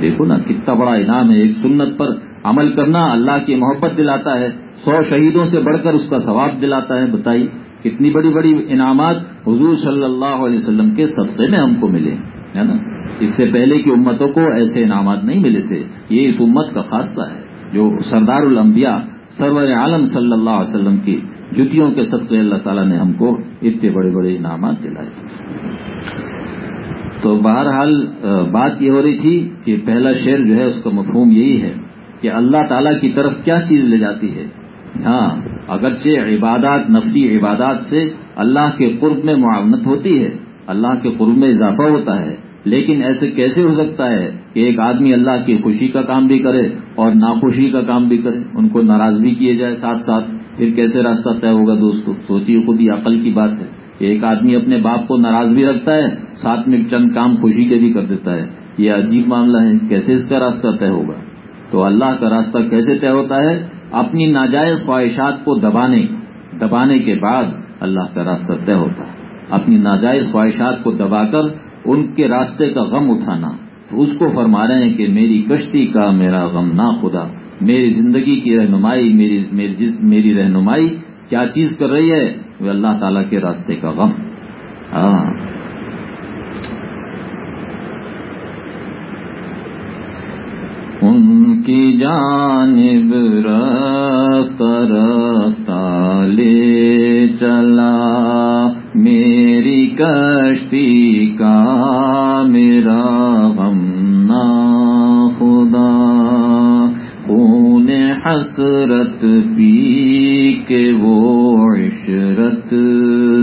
دیکھو نا، کتنا بڑا انعام ہے۔ ایک سنت پر عمل کرنا اللہ کی محبت دلاتا ہے، سو شہیدوں سے بڑھ کر اس کا ثواب دلاتا ہے۔ بتائی، کتنی بڑی بڑی انعامات حضور صلی اللہ علیہ وسلم کے سبقے میں ہم کو ملے، ہے نا؟ اس سے پہلے کی امتوں کو ایسے انعامات نہیں ملے تھے۔ یہ اس امت کا خاصہ ہے، جو سردار الانبیاء، سرور عالم صلی اللہ علیہ وسلم کی جتیوں کے صدقے اللہ تعالیٰ نے ہم کو اتنے بڑے بڑے انعامات دلائے۔ تو بہرحال بات یہ ہو رہی تھی کہ پہلا شعر جو ہے اس کا مفہوم یہی ہے۔ کہ اللہ تعالیٰ کی طرف کیا چیز لے جاتی ہے؟ ہاں اگرچہ عبادات نفلی عبادات سے اللہ کے قرب میں معاونت ہوتی ہے، اللہ کے قرب میں اضافہ ہوتا ہے، لیکن ایسے کیسے ہو سکتا ہے کہ ایک آدمی اللہ کی خوشی کا کام بھی کرے اور ناخوشی کا کام بھی کرے؟ ان کو ناراض بھی کیے جائے ساتھ ساتھ، پھر کیسے راستہ طے ہوگا دوستو؟ سوچیے، خود ہی عقل کی بات ہے۔ کہ ایک آدمی اپنے باپ کو ناراض بھی رکھتا ہے، ساتھ میں چند کام خوشی کے بھی کر دیتا ہے۔ یہ عجیب معاملہ ہے، کیسے اس کا راستہ طے ہوگا؟ تو اللہ کا راستہ کیسے طے ہوتا ہے؟ اپنی ناجائز خواہشات کو دبانے دبانے کے بعد اللہ کا راستہ طے ہوتا ہے۔ اپنی ناجائز خواہشات کو دبا کر ان کے راستے کا غم اٹھانا۔ تو اس کو فرما رہے ہیں کہ میری کشتی کا میرا غم نہ خدا۔ میری زندگی کی رہنمائی میری میری, میری رہنمائی کیا چیز کر رہی ہے؟ وہ اللہ تعالی کے راستے کا غم۔ ہاں۔ ان کی جانب رفتہ لے چلا۔ میری کشتی کا میرا غم نہ خدا۔ خون حسرت پی کے وہ عشرت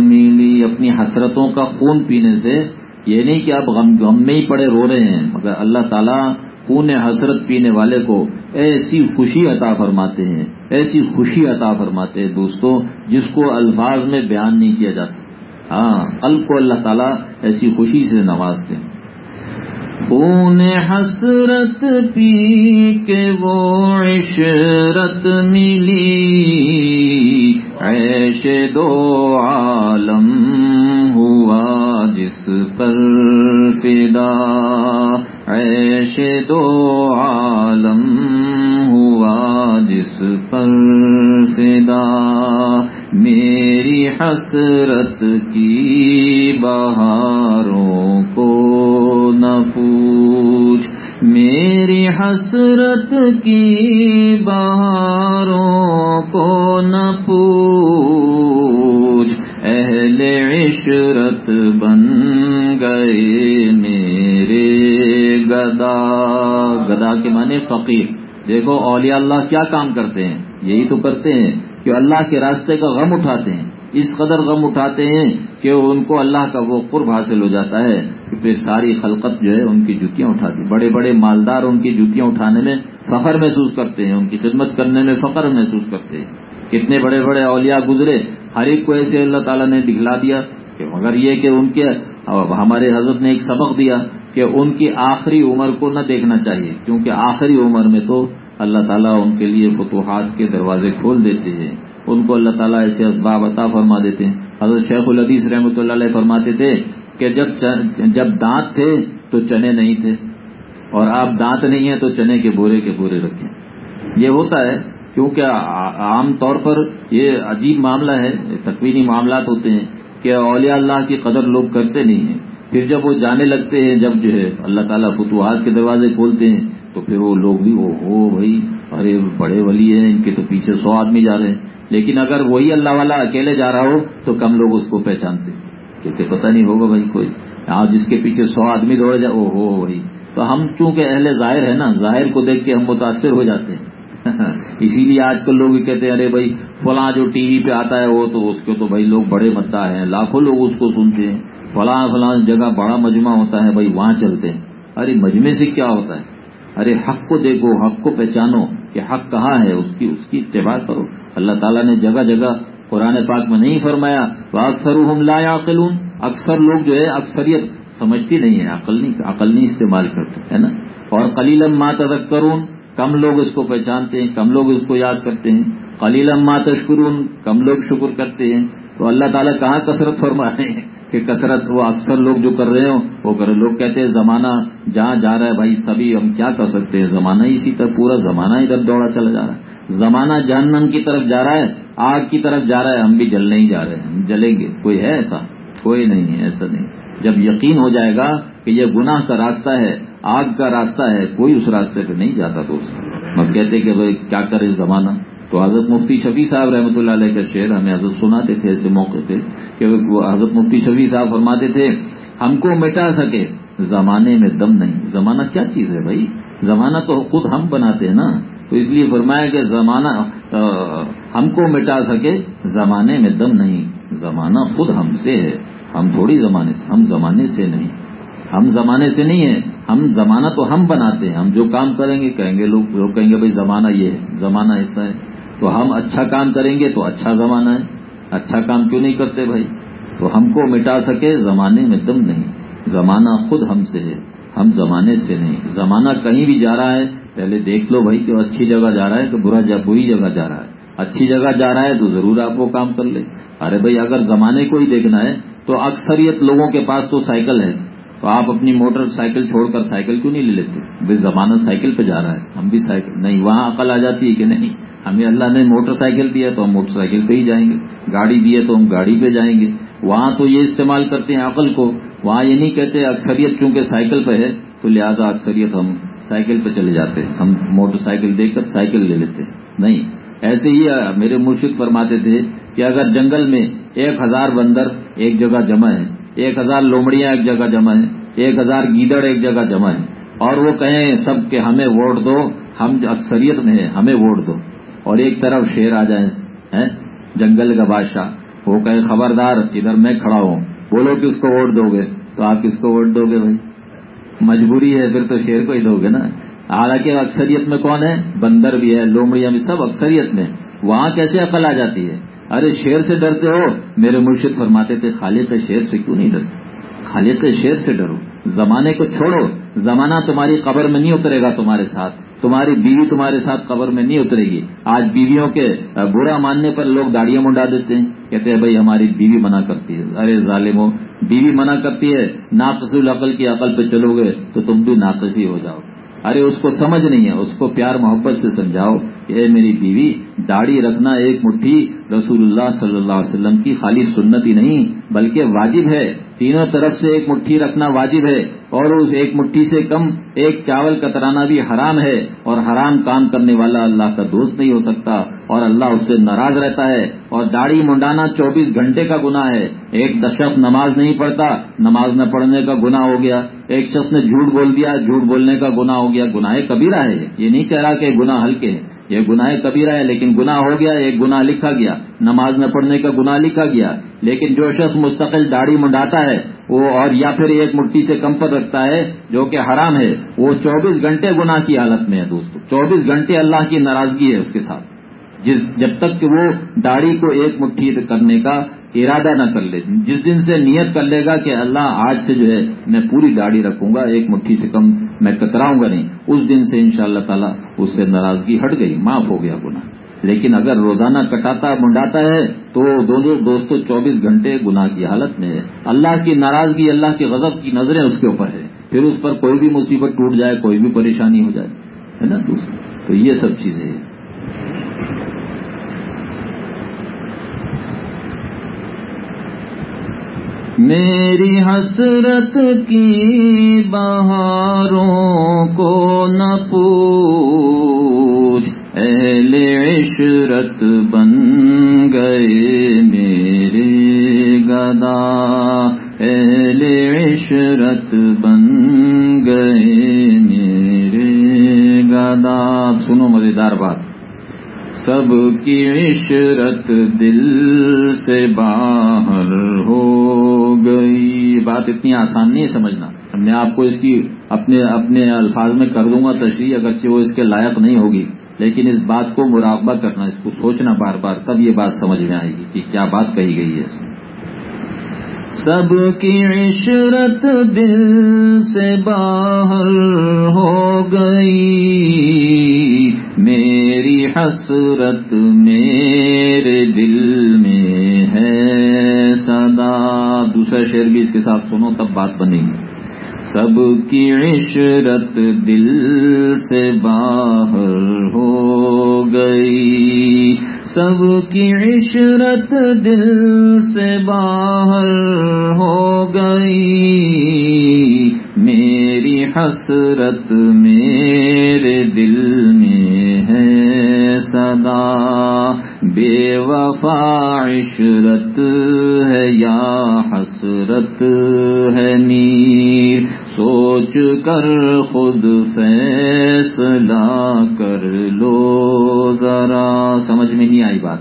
ملی۔ اپنی حسرتوں کا خون پینے سے یہ نہیں کہ آپ غم میں ہی پڑے، رو رہے ہیں۔ مگر اللہ تعالیٰ خون حسرت پینے والے کو ایسی خوشی عطا فرماتے ہیں، ایسی خوشی عطا فرماتے ہیں دوستوں جس کو الفاظ میں بیان نہیں کیا جا سکتا۔ ہاں قلب کو اللہ تعالیٰ ایسی خوشی سے نوازتے ہیں۔ خون حسرت پی کے وہ عشرت ملی، عیش دو عالم ہوا جس پر فدا۔ عیش دو عالم ہوا جس پر فدا میری حسرت کی بہاروں کو نہ پوچھ۔ میری حسرت کی بہاروں کو نہ پوچھ۔ اہل عشرت بن گئے گدا گدا کے معنی فقیر۔ دیکھو اولیاء اللہ کیا کام کرتے ہیں؟ یہی تو کرتے ہیں کہ اللہ کے راستے کا غم اٹھاتے ہیں۔ اس قدر غم اٹھاتے ہیں کہ ان کو اللہ کا وہ قرب حاصل ہو جاتا ہے کہ پھر ساری خلقت جو ہے ان کی جوتیاں اٹھاتی بڑے بڑے مالدار ان کی جوتیاں اٹھانے میں فخر محسوس کرتے ہیں، ان کی خدمت کرنے میں فخر محسوس کرتے ہیں۔ کتنے بڑے بڑے اولیاء گزرے، ہر ایک کو ایسے اللہ تعالیٰ نے دکھلا دیا کہ مگر یہ کہ ان کے ہمارے حضرت نے ایک سبق دیا کہ ان کی آخری عمر کو نہ دیکھنا چاہیے، کیونکہ آخری عمر میں تو اللہ تعالیٰ ان کے لیے فتوحات کے دروازے کھول دیتے ہیں۔ ان کو اللہ تعالیٰ ایسے اسباب عطا فرما دیتے ہیں۔ حضرت شیخ الحدیث رحمۃ اللہ علیہ فرماتے تھے کہ جب جب دانت تھے تو چنے نہیں تھے، اور آپ دانت نہیں ہیں تو چنے کے بورے کے بورے رکھیں۔ یہ ہوتا ہے کیونکہ عام طور پر یہ عجیب معاملہ ہے، تکوینی معاملات ہوتے ہیں۔ کہ اولیاء اللہ کی قدر لوگ کرتے نہیں ہیں۔ پھر جب وہ جانے لگتے ہیں، جب جو ہے اللہ تعالیٰ فتوحات کے دروازے کھولتے ہیں، تو پھر وہ لوگ بھی وہ ہو بھائی، ارے بڑے ولی ہیں، ان کے تو پیچھے سو آدمی جا رہے ہیں۔ لیکن اگر وہی اللہ والا اکیلے جا رہا ہو، تو کم لوگ اس کو پہچانتے کیونکہ پتہ نہیں ہوگا بھائی کوئی۔ آج جس کے پیچھے سو آدمی دوڑے جائے وہ ہو بھائی۔ تو ہم چونکہ اہل ظاہر ہے نا، ظاہر کو دیکھ کے ہم متاثر ہو جاتے ہیں۔ <laughs> اسی لیے آج کل لوگ کہتے ہیں، ارے بھائی، فلاں جو ٹی وی پہ آتا ہے، وہ تو اس کے تو بھائی لوگ بڑے مداح ہیں، لاکھوں لوگ اس کو سنتے ہیں۔ فلاں فلاں جگہ بڑا مجمع ہوتا ہے، بھائی وہاں چلتے ہیں۔ ارے مجمے سے کیا ہوتا ہے؟ ارے حق کو دیکھو، حق کو پہچانو کہ حق کہاں ہے، اس کی اس کی اتباع کرو۔ اللہ تعالیٰ نے جگہ جگہ قرآن پاک میں نہیں فرمایا تو اکثر ہم لا عقلون اکثر لوگ جو ہے، اکثریت سمجھتی نہیں ہے عقل نہیں عقل نہیں استعمال کرتے، ہے نا؟ اور کلیلم ما تذکرون۔ کم لوگ اس کو پہچانتے ہیں، کم لوگ اس کو یاد کرتے ہیں۔ کلیلم ما تشکرون، کم لوگ شکر کرتے ہیں۔ تو اللہ تعالیٰ کہاں کثرت فرما رہے ہیں کہ کثرت وہ اکثر لوگ جو کر رہے ہوں، وہ کرے لوگ کہتے ہیں، زمانہ جہاں جا رہا ہے بھائی، سبھی ہم کیا کر سکتے ہیں؟ زمانہ اسی طرح، پورا زمانہ ادھر دوڑا چلا جا رہا ہے۔ زمانہ جہنم کی طرف جا رہا ہے، آگ کی طرف جا رہا ہے، ہم بھی جلنے ہی جا رہے ہیں، ہم جلیں گے۔ کوئی ہے ایسا؟ کوئی نہیں ہے، ایسا نہیں۔ جب یقین ہو جائے گا کہ یہ گناہ کا راستہ ہے آگ کا راستہ ہے، کوئی اس راستے پہ نہیں جاتا دوست۔ ہم کہتے کہ بھائی، کیا کرے زمانہ؟ تو حضرت مفتی شفیع صاحب رحمۃ اللہ علیہ کا شعر ہمیں حضرت سناتے تھے ایسے موقع تھے کہ حضرت مفتی شفیع صاحب فرماتے تھے، ہم کو مٹا سکے، زمانے میں دم نہیں۔ زمانہ کیا چیز ہے بھائی؟ زمانہ تو خود ہم بناتے ہیں نا۔ تو اس لیے فرمایا کہ زمانہ ہم کو مٹا سکے، زمانے میں دم نہیں۔ زمانہ خود ہم سے ہے۔ ہم تھوڑی زمانے سے، ہم زمانے سے نہیں۔ ہم زمانے سے نہیں ہیں۔ ہم زمانہ تو ہم بناتے ہیں، ہم جو کام کریں گے، کہیں گے لوگ لوگ کہیں گے بھائی زمانہ یہ ہے، زمانہ ایسا ہے۔ تو ہم اچھا کام کریں گے تو اچھا زمانہ ہے۔ اچھا کام کیوں نہیں کرتے بھائی؟ تو ہم کو مٹا سکے زمانے میں دم نہیں۔ زمانہ خود ہم سے ہے، ہم زمانے سے نہیں۔ زمانہ کہیں بھی جا رہا ہے، پہلے دیکھ لو بھائی کہ اچھی جگہ جا رہا ہے تو برا جا، بری جگہ جا رہا ہے۔ اچھی جگہ جا رہا ہے تو ضرور آپ وہ کام کر لیں ارے بھائی، اگر زمانے کو ہی دیکھنا ہے تو اکثریت لوگوں کے پاس تو سائیکل ہے۔ تو آپ اپنی موٹر سائیکل چھوڑ کر سائیکل کیوں نہیں لے لیتے؟ بھائی زمانہ سائیکل پہ جا رہا ہے، ہم بھی سائیکل نہیں، وہاں عقل آ جاتی ہے کہ نہیں، ہمیں اللہ نے موٹر سائیکل دیا تو ہم موٹر سائیکل پہ ہی جائیں گے، گاڑی دی ہے تو ہم گاڑی پہ جائیں گے۔ وہاں تو یہ استعمال کرتے ہیں عقل کو، وہاں یہ نہیں کہتے اکثریت چونکہ سائیکل پہ ہے، تو لہذا اکثریت ہم سائیکل پہ چلے جاتے ہیں۔ ہم موٹر سائیکل دیکھ کر سائیکل لے لیتے ہیں۔ نہیں، ایسے ہی میرے مرشد فرماتے تھے کہ اگر جنگل میں ایک ہزار بندر ایک جگہ جمع ہے ایک ہزار لومڑیاں ایک جگہ جمع ہے ایک ہزار گیدڑ ایک جگہ جمع ہے اور وہ کہیں سب کہ ہمیں ووٹ دو، ہم اکثریت میں ہیں، ہمیں ووٹ دو۔ اور ایک طرف شیر آ جائیں جنگل کا بادشاہ۔ وہ کہیں، خبردار، ادھر میں کھڑا ہوں۔ بولو کس کو ووٹ دو گے۔ تو آپ کس کو ووٹ دو گے بھائی؟ مجبوری ہے، پھر تو شیر کو ہی دو گے نا۔ حالانکہ اکثریت میں کون ہے؟ بندر بھی ہے، لومڑیاں بھی سب اکثریت میں وہاں کیسے عقل آ جاتی ہے؟ ارے شیر سے ڈرتے ہو؟ میرے مرشد فرماتے تھے، خالق شیر سے کیوں نہیں ڈرتے؟ خالق شیر سے ڈرو، زمانے کو چھوڑو، زمانہ تمہاری قبر میں نہیں اترے گا تمہارے ساتھ، تمہاری بیوی تمہارے ساتھ قبر میں نہیں اترے گی۔ آج بیویوں کے برا ماننے پر لوگ داڑیاں منڈا دیتے ہیں، کہتے ہیں، بھائی، ہماری بیوی منع کرتی ہے۔ ارے ظالمو بیوی منع کرتی ہے ناقص عقل کی عقل پہ چلو گے تو تم بھی ناقصی ہو جاؤ۔ ارے، اس کو سمجھ نہیں ہے، اس کو پیار محبت سے سمجھاؤ۔ اے میری بیوی، داڑھی رکھنا ایک مٹھی رسول اللہ صلی اللہ علیہ وسلم کی خالی سنت ہی نہیں، بلکہ واجب ہے۔ تینوں طرف سے ایک مٹھی رکھنا واجب ہے، اور اس ایک مٹھی سے کم ایک چاول کترانا بھی حرام ہے۔ اور حرام کام کرنے والا اللہ کا دوست نہیں ہو سکتا، اور اللہ اس سے ناراض رہتا ہے۔ اور داڑھی منڈانا چوبیس گھنٹے کا گناہ ہے۔ ایک شخص نماز نہیں پڑھتا، نماز نہ پڑھنے کا گناہ ہو گیا۔ ایک شخص نے جھوٹ بول دیا، جھوٹ بولنے کا گناہ ہو گیا۔ گناہ کبیرہ ہے، یہ نہیں کہہ رہا کہ گناہ ہلکے ہیں۔ یہ گناہ کبیرہ ہے، لیکن گناہ ہو گیا، ایک گناہ لکھا گیا۔ نماز نہ پڑھنے کا گناہ لکھا گیا۔ لیکن جو شخص مستقل داڑھی منڈاتا ہے، وہ اور یا پھر ایک مٹھی سے کم پر رکھتا ہے، جو کہ حرام ہے، وہ چوبیس گھنٹے گناہ کی حالت میں ہے دوستو۔ چوبیس گھنٹے اللہ کی ناراضگی ہے اس کے ساتھ۔ جس جب تک کہ وہ داڑھی کو ایک مٹھی کرنے کا ارادہ نہ کر لے، جس دن سے نیت کر لے گا کہ اللہ آج سے جو ہے، میں پوری داڑھی رکھوں گا، ایک مٹھی سے کم میں کتراؤں گا نہیں۔ اس دن سے ان شاء اللہ تعالیٰ اس سے ناراضگی ہٹ گئی، معاف ہو گیا گناہ۔ لیکن اگر روزانہ کٹاتا، منڈاتا ہے، تو دونوں دوستوں چوبیس گھنٹے گناہ کی حالت میں ہے۔ اللہ کی ناراضگی، اللہ کی غضب کی نظریں اس کے اوپر ہے۔ پھر اس پر کوئی بھی مصیبت ٹوٹ جائے، کوئی بھی پریشانی ہو جائے، ہے نا تو یہ سب چیزیں ہیں۔ میری حسرت کی بہاروں کو نہ پوچھ۔ اہل عشرت بن گئے میرے گدا۔ اہل عشرت بن گئے میرے گدا۔ سنو مزیدار بات۔ سب کی عشرت دل سے باہر ہو گئی۔ بات اتنی آسان نہیں سمجھنا۔ میں آپ کو اس کی اپنے اپنے الفاظ میں کر دوں گا تشریح، اگرچہ وہ اس کے لائق نہیں ہوگی، لیکن اس بات کو مراقبہ کرنا، اس کو سوچنا بار بار، تب یہ بات سمجھ میں آئے گی کہ کیا بات کہی گئی ہے۔ اس میں سب کی عشرت دل سے باہر ہو گئی۔ میری حسرت میرے دل میں ہے صدا۔ دوسرا شعر بھی اس کے ساتھ سنو، تب بات بنے گی۔ سب کی عشرت دل سے باہر ہو گئی۔ سب کی عشرت دل سے باہر ہو گئی۔ میری حسرت میرے دل میں ہے صدا۔ بے وفا عشرت ہے یا حسرت ہے نیر سوچ کر خود فیصلہ کر لو ذرا۔ سمجھ میں نہیں آئی بات؟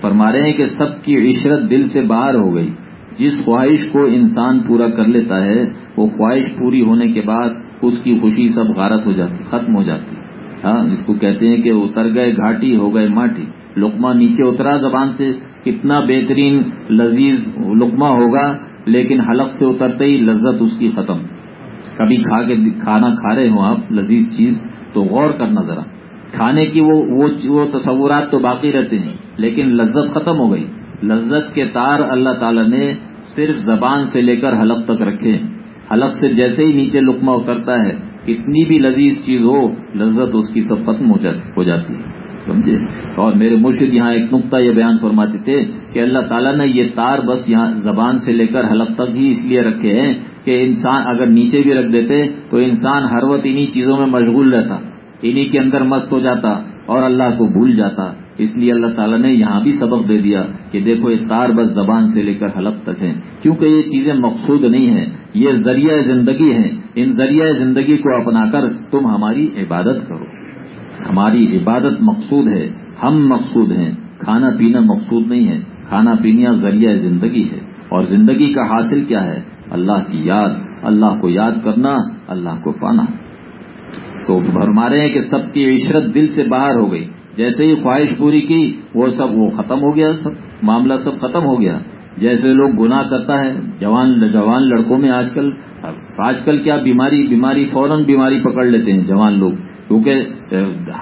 فرما رہے ہیں کہ سب کی عشرت دل سے باہر ہو گئی۔ جس خواہش کو انسان پورا کر لیتا ہے، وہ خواہش پوری ہونے کے بعد اس کی خوشی سب غارت ہو جاتی، ختم ہو جاتی۔ ہاں جس کو کہتے ہیں کہ اتر گئے گھاٹی، ہو گئے ماٹی۔ لقمہ نیچے اترا زبان سے، کتنا بہترین لذیذ لقمہ ہوگا، لیکن حلق سے اترتے ہی لذت اس کی ختم۔ کبھی کھا کے کھانا کھا رہے ہوں آپ، لذیذ چیز، تو غور کرنا ذرا۔ کھانے کی وہ وہ تصورات تو باقی رہتے ہیں، لیکن لذت ختم ہو گئی۔ لذت کے تار اللہ تعالی نے صرف زبان سے لے کر حلق تک رکھے حلق سے جیسے ہی نیچے لکما اترتا ہے، کتنی بھی لذیذ چیز ہو، لذت اس کی سب ختم ہو جاتی ہے۔ سمجھے؟ اور میرے مرشد یہاں ایک نقطہ یہ بیان فرماتے تھے کہ اللہ تعالیٰ نے یہ تار بس یہاں زبان سے لے کر حلق تک ہی اس لیے رکھے ہیں کہ انسان اگر نیچے بھی رکھ دیتے تو انسان ہر وقت انہی چیزوں میں مشغول رہتا، انہی کے اندر مست ہو جاتا اور اللہ کو بھول جاتا۔ اس لیے اللہ تعالیٰ نے یہاں بھی سبق دے دیا کہ دیکھو یہ تار بس زبان سے لے کر حلق تک ہیں کیونکہ یہ چیزیں مقصود نہیں ہیں، یہ ذریعہ زندگی ہیں۔ ان ذریعہ زندگی کو اپنا کر تم ہماری عبادت کرو۔ ہماری عبادت مقصود ہے، ہم مقصود ہیں۔ کھانا پینا مقصود نہیں ہے، کھانا پینا ذریعہ زندگی ہے۔ اور زندگی کا حاصل کیا ہے؟ اللہ کی یاد، اللہ کو یاد کرنا، اللہ کو پانا تو رہے ہیں کہ سب کی عشرت دل سے باہر ہو گئی۔ جیسے ہی خواہش پوری کی، وہ سب، وہ ختم ہو گیا، سب معاملہ سب ختم ہو گیا۔ جیسے لوگ گناہ کرتا ہے، جوان جوان لڑکوں میں آج کل آج کل کیا بیماری بیماری فوراً بیماری پکڑ لیتے ہیں جوان لوگ۔ کیونکہ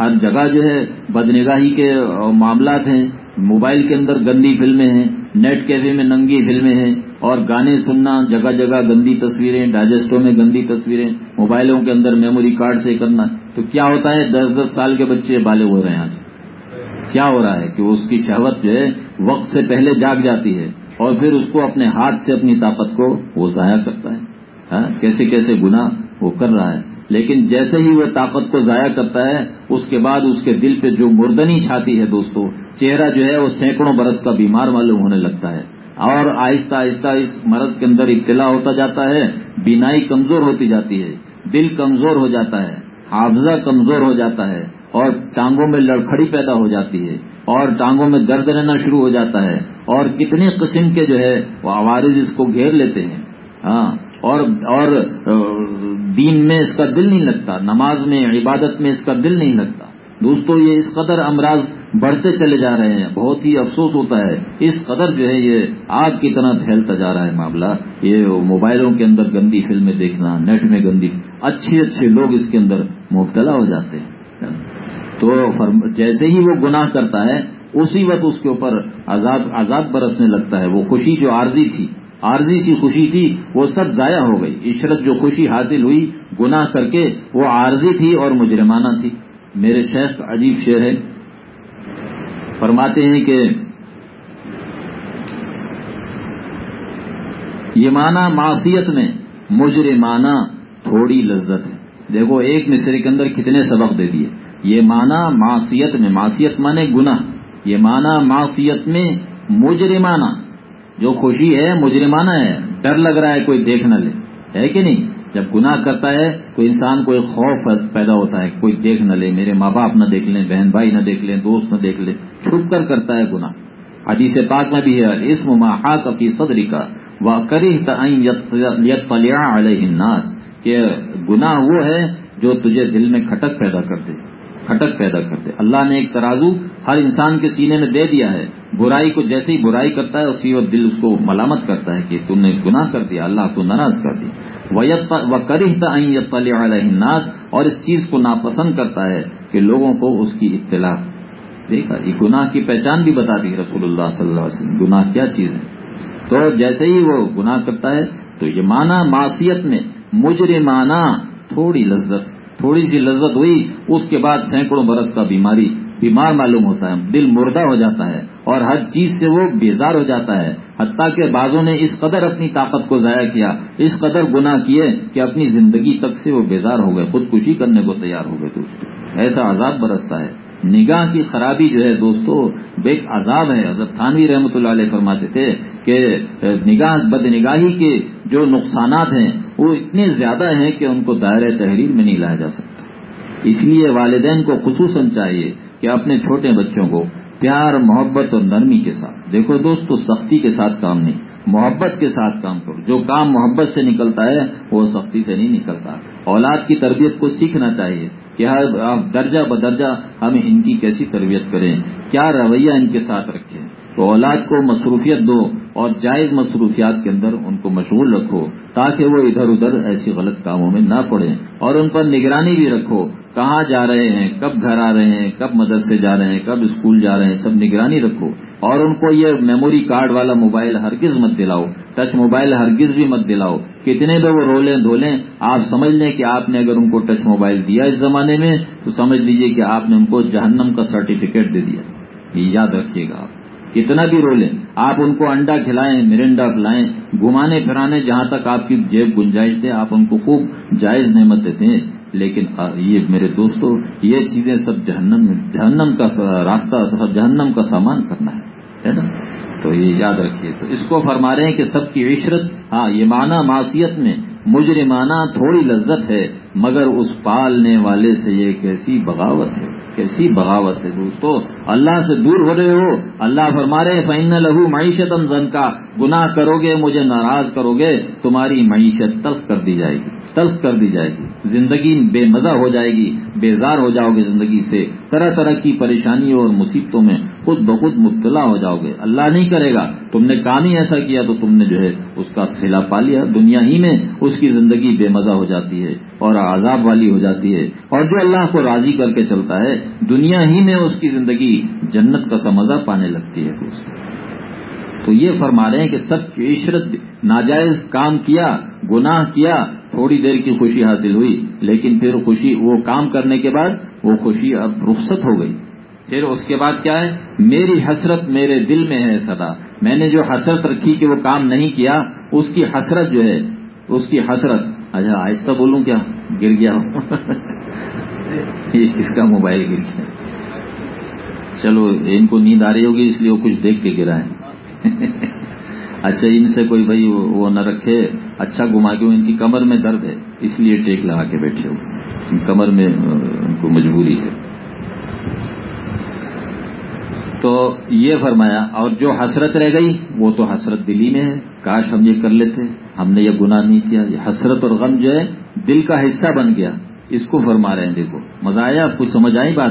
ہر جگہ جو ہے، بدنگاہی کے معاملات ہیں۔ موبائل کے اندر گندی فلمیں ہیں، نیٹ کیفے میں ننگی فلمیں ہیں۔ اور گانے سننا، جگہ جگہ گندی تصویریں ڈائجسٹوں میں گندی تصویریں، موبائلوں کے اندر میموری کارڈ سے کرنا۔ تو کیا ہوتا ہے؟ دس دس سال کے بچے بالغ ہو رہے ہیں آج۔ کیا ہو رہا ہے؟ کہ اس کی شہوت جو ہے، وقت سے پہلے جاگ جاتی ہے اور پھر اس کو اپنے ہاتھ سے، اپنی طاقت کو وہ ضائع کرتا ہے۔ ہاں؟ کیسے کیسے گنا وہ کر رہا ہے۔ لیکن جیسے ہی وہ طاقت کو ضائع کرتا ہے، اس کے بعد اس کے دل پہ جو مردنی چھاتی ہے دوستو، چہرہ جو ہے، وہ سینکڑوں برس کا بیمار معلوم ہونے لگتا ہے۔ اور آہستہ آہستہ اس مرض کے اندر اطلاع ہوتا جاتا ہے، بینائی کمزور ہوتی جاتی ہے، دل کمزور ہو جاتا ہے، حافظہ کمزور ہو جاتا ہے، اور ٹانگوں میں لڑکھڑی پیدا ہو جاتی ہے، اور ٹانگوں میں درد رہنا شروع ہو جاتا ہے، اور کتنے قسم کے جو ہے وہ عوارض اس کو گھیر لیتے ہیں۔ ہاں اور اور، دین میں اس کا دل نہیں لگتا، نماز میں، عبادت میں اس کا دل نہیں لگتا۔ دوستو، یہ اس قدر امراض بڑھتے چلے جا رہے ہیں۔ بہت ہی افسوس ہوتا ہے۔ اس قدر جو ہے یہ آگ کی طرح پھیلتا جا رہا ہے معاملہ۔ یہ موبائلوں کے اندر گندی فلمیں دیکھنا، نیٹ میں گندی، اچھے اچھے لوگ اس کے اندر مبتلا ہو جاتے ہیں۔ تو جیسے ہی وہ گناہ کرتا ہے، اسی وقت اس کے اوپر عذاب عذاب برسنے لگتا ہے۔ وہ خوشی جو عارضی تھی، عارضی سی خوشی تھی، وہ سب ضائع ہو گئی۔ عشرت جو خوشی حاصل ہوئی، گناہ کر کے وہ عارضی تھی اور مجرمانہ تھی۔ میرے شیخ عجیب شعر ہے۔ فرماتے ہیں کہ یہ معنی معصیت میں مجرمانہ تھوڑی لذت ہے۔ دیکھو، ایک مصرے کے اندر کتنے سبق دے دیے۔ یہ معنی معصیت میں، معصیت مانے گناہ۔ یہ معنی معصیت میں مجرمانہ جو خوشی ہے مجرمانہ ہے۔ ڈر لگ رہا ہے کوئی دیکھ نہ لے۔ ہے کہ نہیں؟ جب گناہ کرتا ہے تو انسان کو ایک خوف پیدا ہوتا ہے کوئی دیکھ نہ لے، میرے ماں باپ نہ دیکھ لیں، بہن بھائی نہ دیکھ لیں، دوست نہ دیکھ لیں۔ چھپ کر کرتا ہے گناہ۔ حدیث پاک میں بھی ہے اس مماحات کی صدری کا وہ کری علیہ الناس کہ گناہ وہ ہے جو تجھے دل میں کھٹک پیدا کر دے، کھٹک پیدا کر دے۔ اللہ نے ایک ترازو ہر انسان کے سینے میں دے دیا ہے۔ برائی کو جیسے ہی برائی کرتا ہے، اس کی وہ دل اس کو ملامت کرتا ہے کہ تم نے گناہ کر دیا، اللہ کو ناراض کر دیا۔ وہ کرتا علیہ الناس اور اس چیز کو ناپسند کرتا ہے کہ لوگوں کو اس کی اطلاع دیکھا۔ یہ گناہ کی پہچان بھی بتا دی رسول اللہ صلی اللہ علیہ وسلم۔ گناہ کیا چیز ہے؟ تو جیسے ہی وہ گناہ کرتا ہے تو یہ مانا معاشیت میں مجرمانہ تھوڑی لذت تھوڑی سی لذت ہوئی، اس کے بعد سینکڑوں برس کا بیماری بیمار معلوم ہوتا ہے، دل مردہ ہو جاتا ہے۔ اور ہر چیز سے وہ بیزار ہو جاتا ہے، حتیٰ کہ بعضوں نے اس قدر اپنی طاقت کو ضائع کیا، اس قدر گناہ کیے کہ اپنی زندگی تک سے وہ بیزار ہو گئے، خودکشی کرنے کو تیار ہو گئے دوستوں ایسا عذاب برستا ہے۔ نگاہ کی خرابی جو ہے دوستو، بے عذاب ہے۔ حضرت تھانوی رحمۃ اللہ علیہ فرماتے تھے کہ نگاہ بد نگاہی کے جو نقصانات ہیں، وہ اتنے زیادہ ہیں کہ ان کو دائرۂ تحریر میں نہیں لایا جا سکتا۔ اس لیے والدین کو خصوصاً چاہیے کہ اپنے چھوٹے بچوں کو پیار، محبت اور نرمی کے ساتھ۔ دیکھو دوستو سختی کے ساتھ کام نہیں۔ محبت کے ساتھ کام کرو۔ جو کام محبت سے نکلتا ہے، وہ سختی سے نہیں نکلتا۔ اولاد کی تربیت کو سیکھنا چاہیے کہ ہر درجہ بدرجہ ہم ان کی کیسی تربیت کریں۔ کیا رویہ ان کے ساتھ رکھیں۔ تو اولاد کو مصروفیت دو اور جائز مصروفیات کے اندر ان کو مشغول رکھو تاکہ وہ ادھر ادھر ایسی غلط کاموں میں نہ پڑیں اور ان پر نگرانی بھی رکھو کہاں جا رہے ہیں، کب گھر آ رہے ہیں، کب مدرسے جا رہے ہیں، کب اسکول جا رہے ہیں، سب نگرانی رکھو اور ان کو یہ میموری کارڈ والا موبائل ہرگز مت دلاؤ، ٹچ موبائل ہرگز بھی مت دلاؤ، کتنے بھی وہ رولیں دھولیں، آپ سمجھ لیں کہ آپ نے اگر ان کو ٹچ موبائل دیا اس زمانے میں تو سمجھ لیجیے کہ آپ نے ان کو جہنم کا سرٹیفکیٹ دے دیا۔ یہ یاد رکھیے گا آپ۔ کتنا بھی رولیں آپ ان کو انڈا کھلائیں، مرنڈا پلائیں، گھمانے پھرانے جہاں تک آپ کی جیب گنجائش دے آپ ان کو خوب جائز نعمت دیتے ہیں۔ لیکن یہ میرے دوستو، یہ چیزیں سب جہنم جہنم کا راستہ، سب جہنم کا سامان کرنا ہے نا؟ تو یہ یاد رکھیے۔ تو اس کو فرما رہے ہیں کہ سب کی عشرت ہاں یہ معنی معاشیت میں مجرمانہ تھوڑی لذت ہے، مگر اس پالنے والے سے یہ کیسی بغاوت ہے۔ کیسی بغاوت ہے دوستو؟ اللہ سے دور ہو رہے ہو۔ اللہ فرما رہے فین لہو معیشت زن کا گناہ کرو گے، مجھے ناراض کرو گے، تمہاری معیشت تلخ کر دی جائے گی۔ تلف کر دی جائے گی۔ زندگی بے مزہ ہو جائے گی، بیزار ہو جاؤ گے زندگی سے۔ طرح طرح کی پریشانیوں اور مصیبتوں میں خود بخود مبتلا ہو جاؤ گے۔ اللہ نہیں کرے گا۔ تم نے کام ہی ایسا کیا تو تم نے جو ہے اس کا سلا پا لیا۔ دنیا ہی میں اس کی زندگی بے مزہ ہو جاتی ہے اور عذاب والی ہو جاتی ہے۔ اور جو اللہ کو راضی کر کے چلتا ہے، دنیا ہی میں اس کی زندگی جنت کا سمزہ پانے لگتی ہے۔ تو یہ فرما رہے ہیں کہ سب کی عشرت، ناجائز کام کیا، گناہ کیا تھوڑی دیر کی خوشی حاصل ہوئی، لیکن پھر خوشی وہ کام کرنے کے بعد وہ خوشی اب رخصت ہو گئی۔ پھر اس کے بعد کیا ہے؟ میری حسرت میرے دل میں ہے سدا میں نے جو حسرت رکھی کہ وہ کام نہیں کیا، اس کی حسرت جو ہے، اس کی حسرت۔ اچھا آہستہ بولوں کیا؟ گر گیا <laughs> یہ کس کا موبائل گر گیا۔ چلو، ان کو نیند آ رہی ہوگی، اس لیے وہ کچھ دیکھ کے گرا ہے۔ <laughs> اچھا ان سے کوئی بھائی وہ نہ رکھے۔ اچھا گما کے ان کی کمر میں درد ہے، اس لیے ٹیک لگا کے بیٹھے ہو۔ کمر میں ان کو مجبوری ہے۔ تو یہ فرمایا، اور جو حسرت رہ گئی، وہ تو حسرت دلی میں ہے۔ کاش ہم یہ کر لیتے۔ ہم نے یہ گناہ نہیں کیا۔ یہ حسرت اور غم جو ہے، دل کا حصہ بن گیا۔ اس کو فرما رہے ہیں، دیکھو۔ مزہ آیا؟ آپ کو سمجھ آئی بات؟